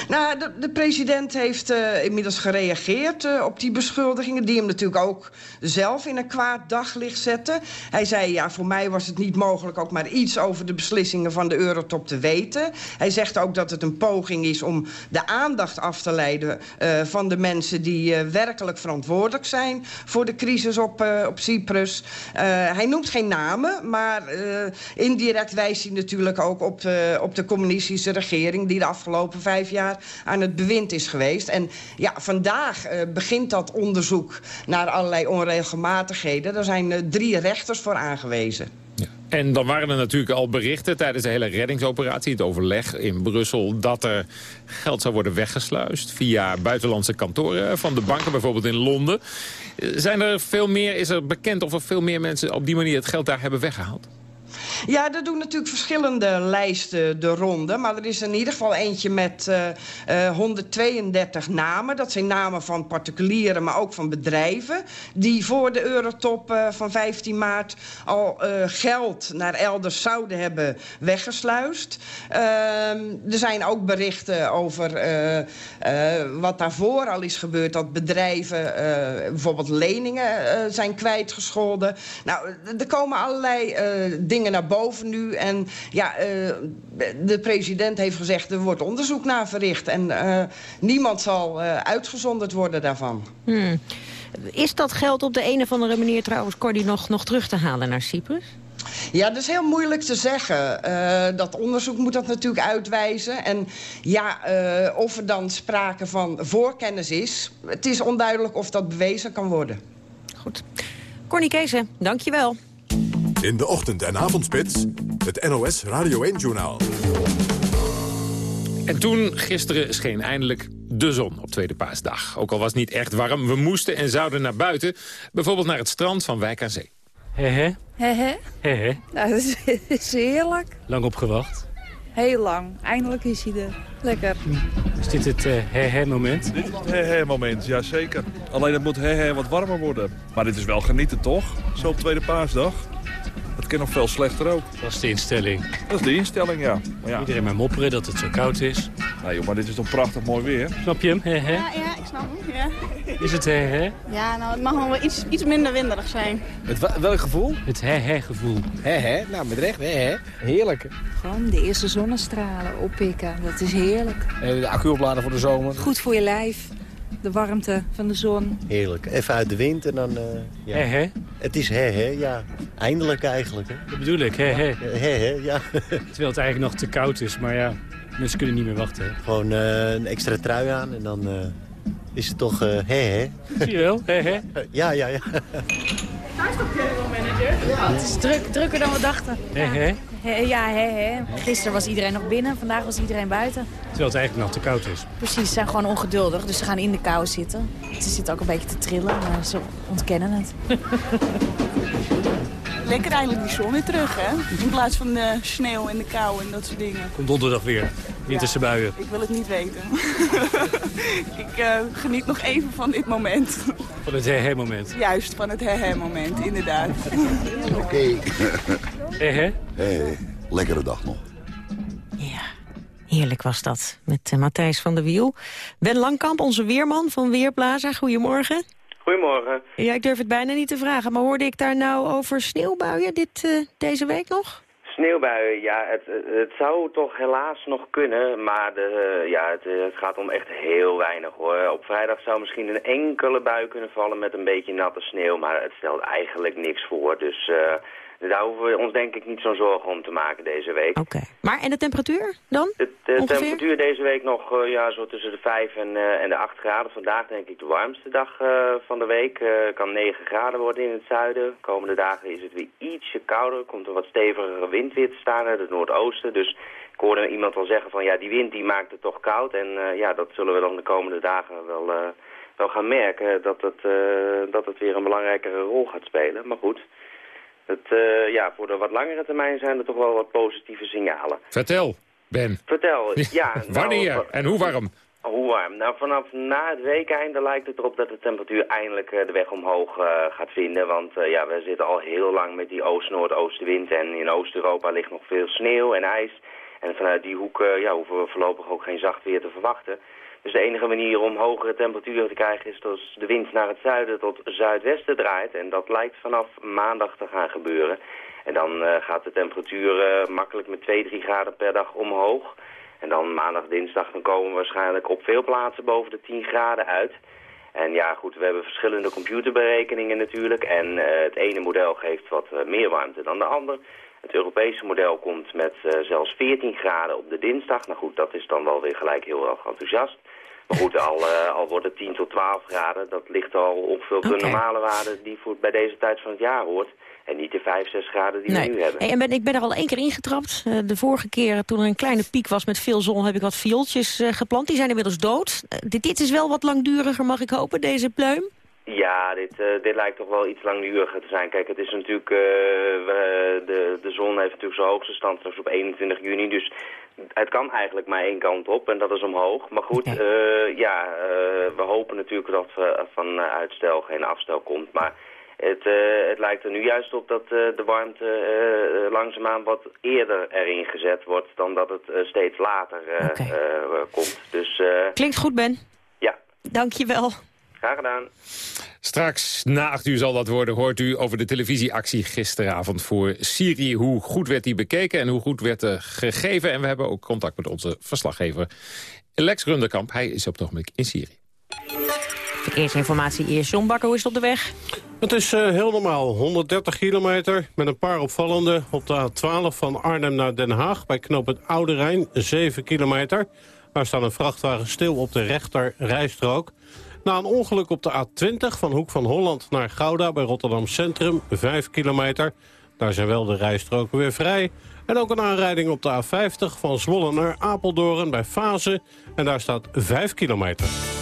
Nou, de, de president heeft uh, inmiddels gereageerd uh, op die beschuldigingen... die hem natuurlijk ook zelf in een kwaad daglicht zetten. Hij zei, ja, voor mij was het niet mogelijk ook maar iets... over de beslissingen van de Eurotop te weten. Hij zegt ook dat het een poging is om de aandacht af te leiden... Uh, van de mensen die werkelijk verantwoordelijk zijn... voor de crisis op, op Cyprus. hij noemt geen namen, maar indirect wijst hij natuurlijk ook... op, op de communistische regering die de afgelopen vijf jaar aan het bewind is geweest. En ja, vandaag uh, begint dat onderzoek naar allerlei onregelmatigheden. Er zijn uh, drie rechters voor aangewezen. Ja. En dan waren er natuurlijk al berichten tijdens de hele reddingsoperatie... het overleg in Brussel, dat er geld zou worden weggesluist... via buitenlandse kantoren van de banken, bijvoorbeeld in Londen. Zijn er veel meer, is er bekend of er veel meer mensen op die manier het geld daar hebben weggehaald? Ja, er doen natuurlijk verschillende lijsten de ronde. Maar er is in ieder geval eentje met uh, uh, 132 namen. Dat zijn namen van particulieren, maar ook van bedrijven... die voor de eurotop uh, van 15 maart al geld naar elders zouden hebben weggesluist. Ehm, er zijn ook berichten over wat daarvoor al is gebeurd. Dat bedrijven bijvoorbeeld leningen zijn kwijtgescholden. Nou, er komen allerlei dingen naar boven nu. En ja, uh, de president heeft gezegd, er wordt onderzoek naar verricht. En uh, niemand zal uh, uitgezonderd worden daarvan. Hmm. Is dat geld op de een of andere manier trouwens, Cordy, nog, nog terug te halen naar Cyprus? Ja, dat is heel moeilijk te zeggen. Uh, dat onderzoek moet dat natuurlijk uitwijzen. En ja, uh, of er dan sprake van voorkennis is... het is onduidelijk of dat bewezen kan worden. Goed. Corny Kees, dank je wel. In de ochtend- en avondspits, het NOS Radio 1-journaal. En toen, gisteren, scheen eindelijk de zon op Tweede Paasdag. Ook al was het niet echt warm, we moesten en zouden naar buiten. Bijvoorbeeld naar het strand van Wijk aan Zee. Hehe. Hehe. Hehe. Nou, dat is, is heerlijk. Lang opgewacht. Heel lang. Eindelijk is hij er. Lekker. Is dit het uh, he-he-moment? Dit is het he-he-moment, ja zeker. Alleen het moet he-he wat warmer worden. Maar dit is wel genieten, toch? Zo op Tweede Paasdag. Het kan nog veel slechter ook. Dat is de instelling. Dat is de instelling, ja. Maar ja. Iedereen maar mopperen dat het zo koud is. Nee joh, maar dit is toch prachtig mooi weer. Snap je hem? He -he. Ja, ja, ik snap hem. Ja. Is het he-he? Ja, nou het mag nog wel iets, iets minder winderig zijn. Het welk gevoel? Het he-he-gevoel. He-he, nou met recht, he-he. Heerlijk. Gewoon de eerste zonnestralen oppikken, dat is heerlijk. De accu opladen voor de zomer. Goed voor je lijf de warmte van de zon. Heerlijk. Even uit de wind en dan... Uh, ja. He, he. Het is he, he, ja. Eindelijk eigenlijk. Hè. Dat bedoel ik, he, he. He, he, ja. Terwijl het eigenlijk nog te koud is, maar ja, mensen kunnen niet meer wachten. Gewoon uh, een extra trui aan en dan uh, is het toch he, he. Zie je wel, he, he. ja, ja, ja. Daar is toch manager? Ja, het is druk, drukker dan we dachten. He, he. Ja, he, he. Gisteren was iedereen nog binnen, vandaag was iedereen buiten. Terwijl het eigenlijk nog te koud is. Precies, ze zijn gewoon ongeduldig, dus ze gaan in de kou zitten. Ze zitten ook een beetje te trillen, maar ze ontkennen het. Lekker eindelijk die zon weer terug, hè? In plaats van de sneeuw en de kou en dat soort dingen. Komt donderdag weer. Winterse ja, buien. Ik wil het niet weten. ik uh, geniet nog even van dit moment. Van het he-he-moment? Juist, van het he-he-moment, inderdaad. Oké. Okay. He-he? Hey, lekkere dag nog. Ja, heerlijk was dat. Met uh, Matthijs van der Wiel. Ben Langkamp, onze weerman van Weerplaza. Goedemorgen. Goedemorgen. Ja, ik durf het bijna niet te vragen, maar hoorde ik daar nou over sneeuwbuien dit, uh, deze week nog? Sneeuwbuien, ja, het, het zou toch helaas nog kunnen, maar de, ja, het, het gaat om echt heel weinig hoor. Op vrijdag zou misschien een enkele bui kunnen vallen met een beetje natte sneeuw, maar het stelt eigenlijk niks voor. Dus uh, daar hoeven we ons denk ik niet zo'n zorgen om te maken deze week. Oké, maar en de temperatuur dan? De, de temperatuur deze week nog uh, ja, zo tussen de 5 en, uh, en de 8 graden. Vandaag denk ik de warmste dag van de week. kan 9 graden worden in het zuiden. komende dagen is het weer ietsje kouder. Komt er wat stevigere wind weer te staan uit het noordoosten. Dus ik hoorde iemand al zeggen van ja, die wind die maakt het toch koud. En ja, dat zullen we dan de komende dagen wel, wel gaan merken. Dat het, uh, dat het weer een belangrijkere rol gaat spelen. Maar goed, het, ja, voor de wat langere termijn zijn er toch wel wat positieve signalen. Vertel, Ben. Vertel, ja. Wanneer nou, en hoe warm? Hoe warm? Nou, vanaf na het weekeinde lijkt het erop dat de temperatuur eindelijk de weg omhoog uh, gaat vinden. Want uh, ja, we zitten al heel lang met die oost-noordoostenwind en in Oost-Europa ligt nog veel sneeuw en ijs. En vanuit die hoek ja, hoeven we voorlopig ook geen zacht weer te verwachten. Dus de enige manier om hogere temperaturen te krijgen is als de wind naar het zuiden tot zuidwesten draait. En dat lijkt vanaf maandag te gaan gebeuren. En dan uh, gaat de temperatuur uh, makkelijk met 2, 3 graden per dag omhoog. En dan maandag, dinsdag, dan komen we waarschijnlijk op veel plaatsen boven de 10 graden uit. En ja, goed, we hebben verschillende computerberekeningen natuurlijk. En uh, het ene model geeft wat meer warmte dan de ander. Het Europese model komt met zelfs 14 graden op de dinsdag. Nou goed, dat is dan wel weer gelijk heel erg enthousiast. Maar goed, al, uh, al wordt het 10 tot 12 graden. Dat ligt al ongeveer op de normale waarde die voor, bij deze tijd van het jaar hoort. En niet de 5, 6 graden die nee. we nu hebben. Hey, en ben, ik ben er al één keer ingetrapt. Uh, de vorige keer, toen er een kleine piek was met veel zon... heb ik wat viooltjes uh, geplant. Die zijn inmiddels dood. Dit, dit is wel wat langduriger, mag ik hopen, deze pluim? Ja, dit, uh, dit lijkt toch wel iets langduriger te zijn. Kijk, het is natuurlijk, uh, we, de, de zon heeft natuurlijk zijn hoogste stand straks op 21 juni, dus het kan eigenlijk maar één kant op en dat is omhoog. Maar goed, uh, ja, we hopen natuurlijk dat er van uitstel geen afstel komt, maar het, het lijkt er nu juist op dat de warmte langzaamaan wat eerder erin gezet wordt dan dat het steeds later okay. komt. Dus, Klinkt goed, Ben. Ja. Dankjewel. Graag gedaan. Straks na acht uur zal dat worden. Hoort u over de televisieactie gisteravond voor Syrië. Hoe goed werd die bekeken en hoe goed werd er gegeven. En we hebben ook contact met onze verslaggever Lex Runderkamp. Hij is op het ogenblik in Syrië. Verkeersinformatie eerst. John Bakker, hoe is het op de weg? Het is uh, heel normaal. 130 kilometer met een paar opvallende. Op de A12 van Arnhem naar Den Haag bij knoop het Oude Rijn. 7 kilometer. Daar staat een vrachtwagen stil op de rechter rijstrook. Na een ongeluk op de A20 van Hoek van Holland naar Gouda bij Rotterdam Centrum, 5 kilometer. Daar zijn wel de rijstroken weer vrij. En ook een aanrijding op de A50 van Zwolle naar Apeldoorn bij Fase. En daar staat 5 kilometer.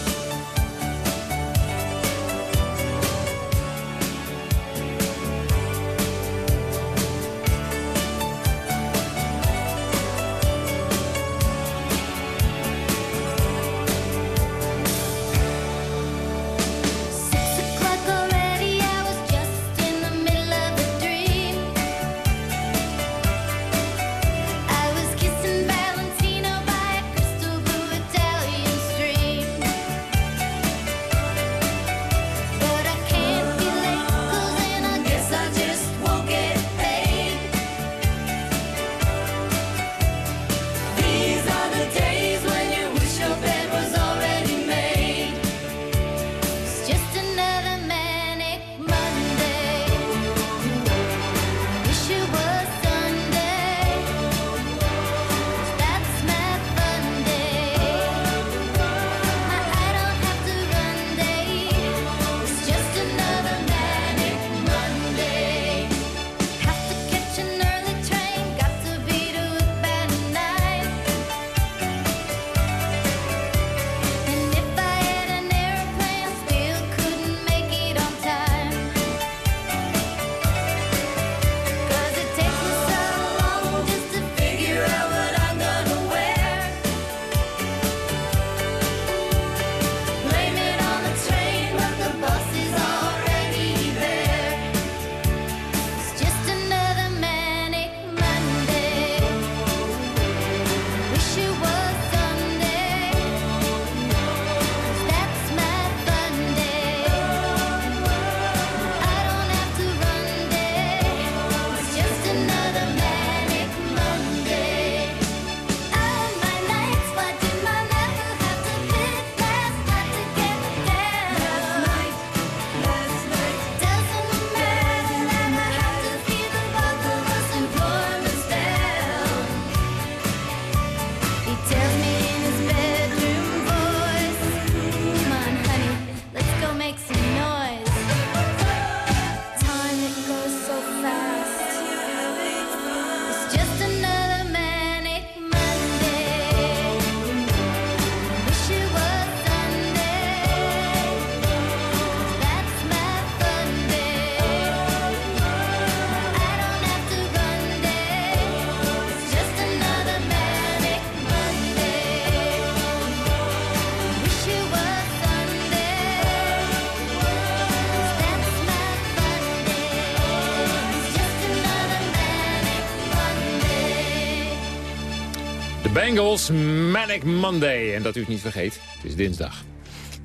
Bengals, Manic Monday. En dat u het niet vergeet, het is dinsdag.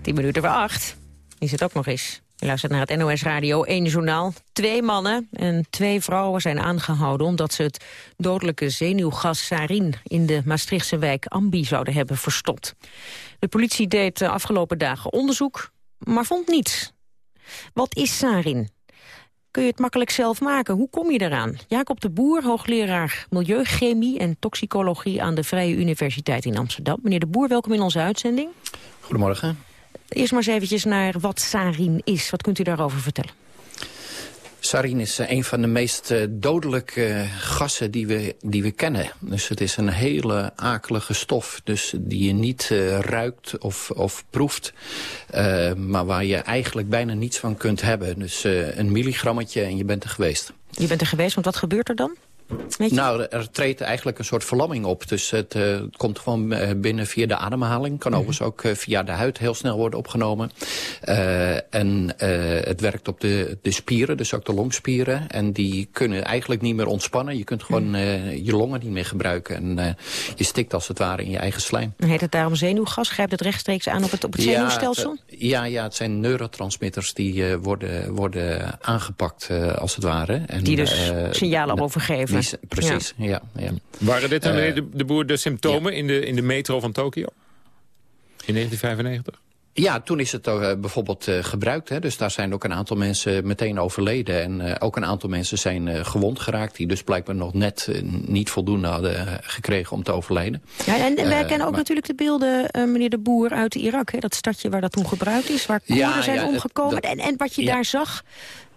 10 minuten voor acht is het ook nog eens. Je luistert naar het NOS Radio 1 journaal. Twee mannen en twee vrouwen zijn aangehouden... omdat ze het dodelijke zenuwgas sarin in de Maastrichtse wijk Ambi zouden hebben verstopt. De politie deed de afgelopen dagen onderzoek, maar vond niets. Wat is sarin? Kun je het makkelijk zelf maken? Hoe kom je eraan? Jacob de Boer, hoogleraar Milieuchemie en Toxicologie... aan de Vrije Universiteit in Amsterdam. Meneer de Boer, welkom in onze uitzending. Goedemorgen. Eerst maar eens eventjes naar wat sarin is. Wat kunt u daarover vertellen? Sarin is eh, een van de meest eh, dodelijke eh, gassen die we, die we kennen. Dus het is een hele akelige stof dus die je niet ruikt of, of proeft. maar waar je eigenlijk bijna niets van kunt hebben. Dus een milligrammetje en je bent er geweest. Je bent er geweest, want wat gebeurt er dan? Nou, er treedt eigenlijk een soort verlamming op. Dus het, uh, komt gewoon eh, binnen via de ademhaling. Kan mm overigens ook uh, via de huid heel snel worden opgenomen. Uh, en het werkt op de, de spieren, dus ook de longspieren. En die kunnen eigenlijk niet meer ontspannen. Je kunt gewoon mhm. je longen niet meer gebruiken. En je stikt als het ware in je eigen slijm. Heet het daarom zenuwgas? Grijpt het rechtstreeks aan op het, op het zenuwstelsel? Ja, ja, het zijn neurotransmitters die worden, worden aangepakt als het ware. En, die dus signalen overgeven precies, ja. ja. Waren dit dan, uh, de, de boer de symptomen in, de, in de metro van Tokio? In 1995? Ja, toen is het uh, bijvoorbeeld uh, gebruikt. Hè. Dus daar zijn ook een aantal mensen meteen overleden. En ook een aantal mensen zijn gewond geraakt... die dus blijkbaar nog net niet voldoende hadden gekregen om te overlijden. Ja, en, wij kennen ook natuurlijk de beelden, meneer de Boer, uit Irak. Hè, dat stadje waar dat toen gebruikt is, waar Koerden ja, zijn ja, omgekomen. en, en wat je daar zag,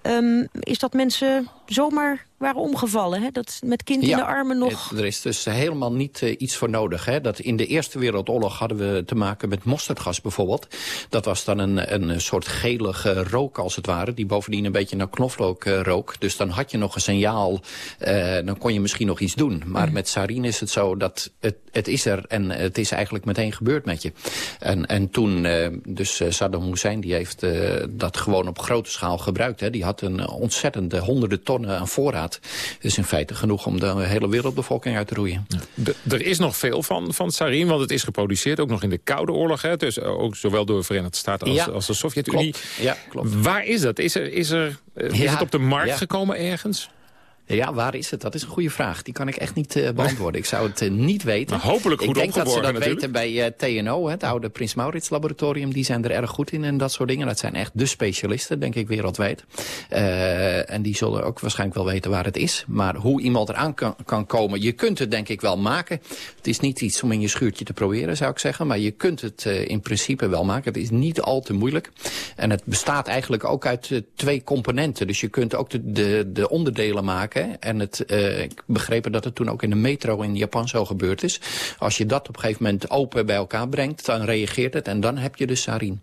um, is dat mensen zomaar waren omgevallen. Hè? Dat met kind in de armen nog... er is dus helemaal niet uh, iets voor nodig. Hè? Dat in de Eerste Wereldoorlog hadden we te maken met mosterdgas bijvoorbeeld. Dat was dan een, een soort gelige rook als het ware. Die bovendien een beetje naar knoflook uh, rook. Dus dan had je nog een signaal. Uh, dan kon je misschien nog iets doen. Maar mm. met sarin is het zo dat het, het is er. En het is eigenlijk meteen gebeurd met je. En, en toen, dus Saddam Hussein, die heeft dat gewoon op grote schaal gebruikt. Hè? Die had een ontzettende honderden tonnen aan voorraad. Is in feite genoeg om de hele wereldbevolking uit te roeien. er is nog veel van, van sarin, want het is geproduceerd ook nog in de Koude Oorlog. Hè? Dus ook zowel door de Verenigde Staten als, als de Sovjet-Unie. Ja, klopt. Waar is dat? Is, er, is, er, is het op de markt gekomen ergens? Ja, waar is het? Dat is een goede vraag. Die kan ik echt niet uh, beantwoorden. Ik zou het uh, niet weten. Maar hopelijk goed Ik denk dat ze dat natuurlijk. weten bij uh, TNO, het oude Prins Maurits laboratorium. Die zijn er erg goed in en dat soort dingen. Dat zijn echt de specialisten, denk ik, wereldwijd. en die zullen ook waarschijnlijk wel weten waar het is. Maar hoe iemand eraan kan, kan komen, je kunt het denk ik wel maken. Het is niet iets om in je schuurtje te proberen, zou ik zeggen. Maar je kunt het in principe wel maken. Het is niet al te moeilijk. En het bestaat eigenlijk ook uit twee componenten. Dus je kunt ook de, de, de onderdelen maken en het, uh, ik begreep dat het toen ook in de metro in Japan zo gebeurd is. Als je dat op een gegeven moment open bij elkaar brengt, dan reageert het en dan heb je de sarin.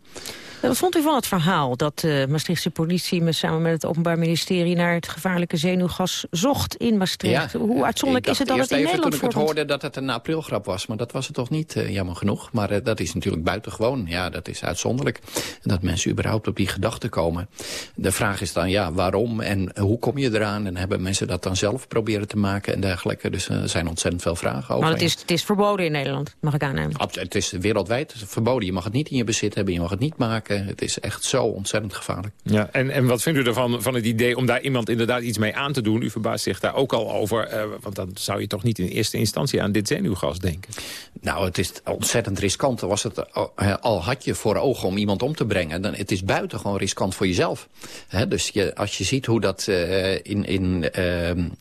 Wat vond u van het verhaal dat de Maastrichtse politie... samen met het Openbaar Ministerie naar het gevaarlijke zenuwgas zocht in Maastricht? Hoe uitzonderlijk is het dat het in Nederland voorkomt? toen ik het hoorde dat het een aprilgrap was, maar dat was het toch niet, uh, jammer genoeg. Maar uh, dat is natuurlijk buitengewoon, ja, dat is uitzonderlijk. Dat mensen überhaupt op die gedachten komen. De vraag is dan, ja, waarom en hoe kom je eraan? En hebben mensen dat dan zelf proberen te maken en dergelijke? Dus er zijn ontzettend veel vragen over. Maar het is, het is verboden in Nederland, mag ik aannemen? Het is wereldwijd verboden. Je mag het niet in je bezit hebben, je mag het niet maken. Het is echt zo ontzettend gevaarlijk. Ja, en, en wat vindt u ervan van het idee om daar iemand inderdaad iets mee aan te doen? U verbaast zich daar ook al over, uh, want dan zou je toch niet in eerste instantie aan dit zenuwgas denken? Nou, het is ontzettend riskant. Was het, uh, al had je voor ogen om iemand om te brengen, dan het is buitengewoon riskant voor jezelf. He, dus je, als je ziet hoe dat uh, in, in,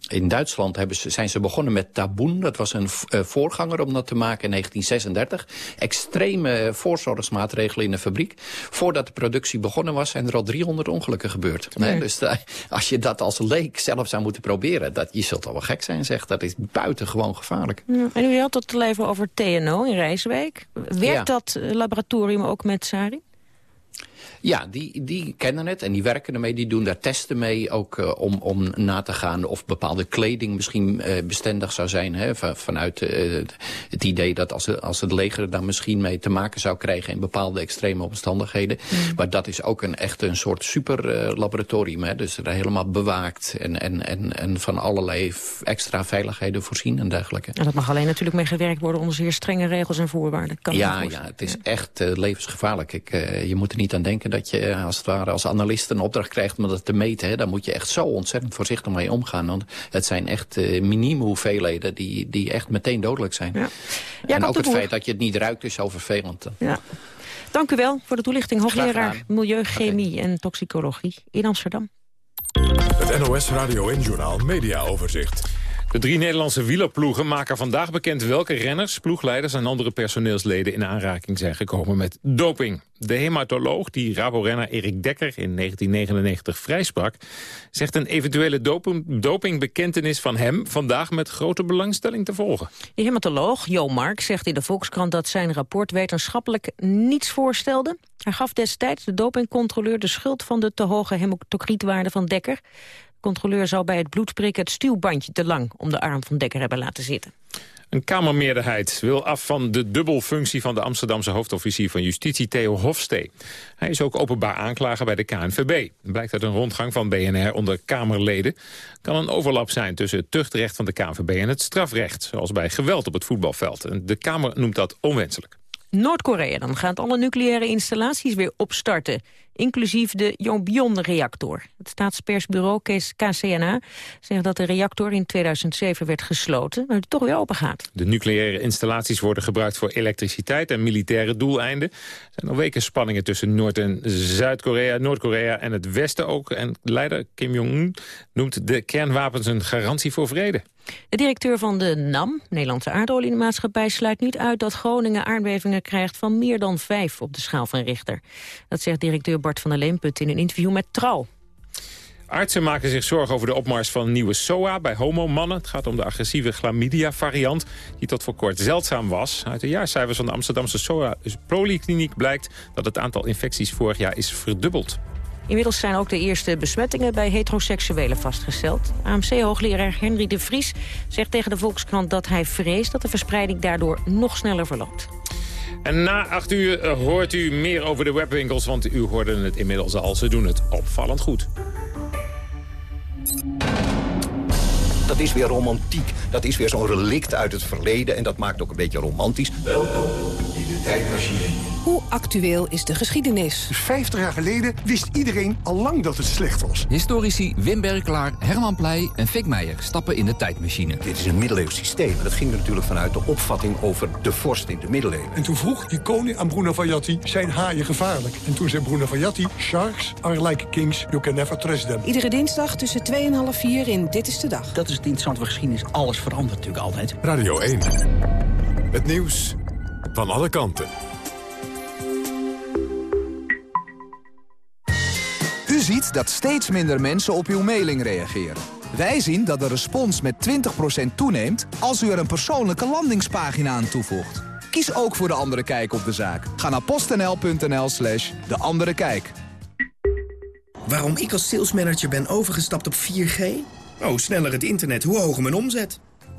in Duitsland hebben ze, zijn ze begonnen met taboen. Dat was een voorganger om dat te maken in 1936. Extreme voorzorgsmaatregelen in de fabriek. Voordat de productie begonnen was, zijn er al 300 ongelukken gebeurd. Nee. Dus uh, als je dat als leek zelf zou moeten proberen, dat, je zult al wel gek zijn, zegt. Dat is buitengewoon gevaarlijk. Ja, en u had het al even over TNO in Rijswijk. Werkt ja. dat laboratorium ook met Sari? Ja, die, die kennen het en die werken ermee. Die doen daar testen mee, ook uh, om, om na te gaan of bepaalde kleding misschien uh, bestendig zou zijn. Hè, vanuit uh, het idee dat als, als het leger daar misschien mee te maken zou krijgen in bepaalde extreme omstandigheden. Mm. Maar dat is ook een, echt een soort super laboratorium. Hè, dus er helemaal bewaakt en, en, en, en van allerlei extra veiligheden voorzien en dergelijke. En dat mag alleen natuurlijk mee gewerkt worden onder zeer strenge regels en voorwaarden. Kan ja, ja, het is ja. echt levensgevaarlijk. Ik, je moet er niet aan denken dat je als het ware als analist een opdracht krijgt om dat te meten. Hè, dan moet je echt zo ontzettend voorzichtig mee omgaan. Want het zijn echt uh, minieme hoeveelheden die, die echt meteen dodelijk zijn. Ja. en ook het feit dat je het niet ruikt is zo vervelend. Ja. Dank u wel voor de toelichting. Hoogleraar Milieuchemie okay. en Toxicologie in Amsterdam. Het NOS Radio en Journaal Media Overzicht. De drie Nederlandse wielerploegen maken vandaag bekend welke renners, ploegleiders en andere personeelsleden in aanraking zijn gekomen met doping. De hematoloog die Rabo-renner Erik Dekker in 1999 vrijsprak, zegt een eventuele doping, dopingbekentenis van hem vandaag met grote belangstelling te volgen. De hematoloog Jo Mark zegt in de Volkskrant dat zijn rapport wetenschappelijk niets voorstelde. Hij gaf destijds de dopingcontroleur de schuld van de te hoge hematocrietwaarde van Dekker controleur zou bij het bloedprikken het stuwbandje te lang om de arm van Dekker hebben laten zitten. Een Kamermeerderheid wil af van de dubbelfunctie van de Amsterdamse hoofdofficier van Justitie Theo Hofstee. Hij is ook openbaar aanklager bij de KNVB. Blijkt uit een rondgang van BNR onder Kamerleden. Kan een overlap zijn tussen het tuchtrecht van de KNVB en het strafrecht, zoals bij geweld op het voetbalveld. De Kamer noemt dat onwenselijk. Noord-Korea dan gaat alle nucleaire installaties weer opstarten. Inclusief de Yongbyon-reactor. Het staatspersbureau KCNA zegt dat de reactor in 2007 werd gesloten... maar het toch weer open gaat. De nucleaire installaties worden gebruikt voor elektriciteit en militaire doeleinden. Er zijn al weken spanningen tussen Noord- en Zuid-Korea, Noord-Korea en het Westen ook. En leider Kim Jong-un noemt de kernwapens een garantie voor vrede. De directeur van de NAM, Nederlandse aardoliemaatschappij... sluit niet uit dat Groningen aardbevingen krijgt van meer dan vijf op de schaal van Richter. Dat zegt directeur Bart van der Leemput in een interview met Trouw. Artsen maken zich zorgen over de opmars van nieuwe SOA bij homomannen. Het gaat om de agressieve chlamydia-variant, die tot voor kort zeldzaam was. Uit de jaarcijfers van de Amsterdamse SOA-polykliniek blijkt... dat het aantal infecties vorig jaar is verdubbeld. Inmiddels zijn ook de eerste besmettingen bij heteroseksuelen vastgesteld. AMC-hoogleraar Henry de Vries zegt tegen de Volkskrant dat hij vreest... dat de verspreiding daardoor nog sneller verloopt. En na acht uur eh, hoort u meer over de webwinkels, want u hoorde het inmiddels al. Ze doen het opvallend goed. Dat is weer romantiek. Dat is weer zo'n relict uit het verleden en dat maakt ook een beetje romantisch. Welkom in de tijdmachine. Hoe actueel is de geschiedenis? Dus 50 jaar geleden wist iedereen al lang dat het slecht was. Historici Wim Berklaar, Herman Pleij en Fik Meijer stappen in de tijdmachine. Dit is een middeleeuws systeem. Dat ging natuurlijk vanuit de opvatting over de vorst in de middeleeuwen. En toen vroeg die koning aan Bruno Vajatti, zijn haaien gevaarlijk? En toen zei Bruno Vajatti, sharks are like kings, you can never trust them. Iedere dinsdag tussen 2 en half 4 in Dit is de Dag. Dat is het interessante van geschiedenis. Alles verandert natuurlijk altijd. Radio 1. Het nieuws van alle kanten. Ziet dat steeds minder mensen op uw mailing reageren. Wij zien dat de respons met 20% toeneemt als u er een persoonlijke landingspagina aan toevoegt. Kies ook voor De Andere Kijk op de zaak. Ga naar postnl.nl slash De Andere Kijk. Waarom ik als salesmanager ben overgestapt op 4G? Oh, sneller het internet, hoe hoger mijn omzet.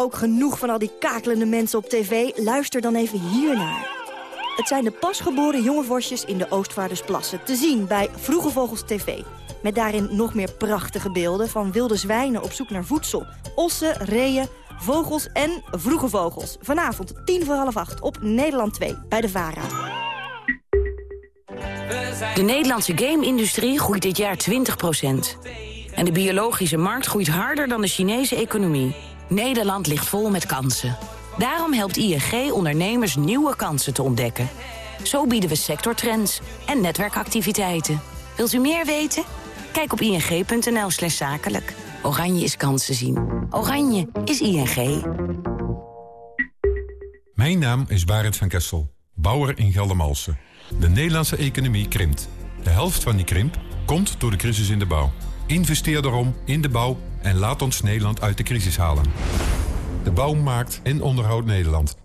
Ook genoeg van al die kakelende mensen op tv? Luister dan even hiernaar. Het zijn de pasgeboren jonge in de Oostvaardersplassen. Te zien bij Vroege Vogels TV. Met daarin nog meer prachtige beelden van wilde zwijnen op zoek naar voedsel. Ossen, reeën, vogels en vroege vogels. Vanavond tien voor half acht op Nederland 2 bij de VARA. De Nederlandse game-industrie groeit dit jaar 20% En de biologische markt groeit harder dan de Chinese economie. Nederland ligt vol met kansen. Daarom helpt ING ondernemers nieuwe kansen te ontdekken. Zo bieden we sectortrends en netwerkactiviteiten. Wilt u meer weten? Kijk op ing.nl slash zakelijk. Oranje is kansen zien. Oranje is ING. Mijn naam is Barend van Kessel, bouwer in Geldermalsen. De Nederlandse economie krimpt. De helft van die krimp komt door de crisis in de bouw. Investeer daarom in de bouw en laat ons Nederland uit de crisis halen. De bouw maakt en onderhoudt Nederland.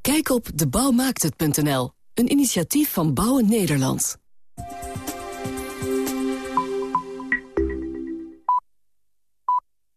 Kijk op debouwmaakthet.nl, een initiatief van Bouwen Nederland.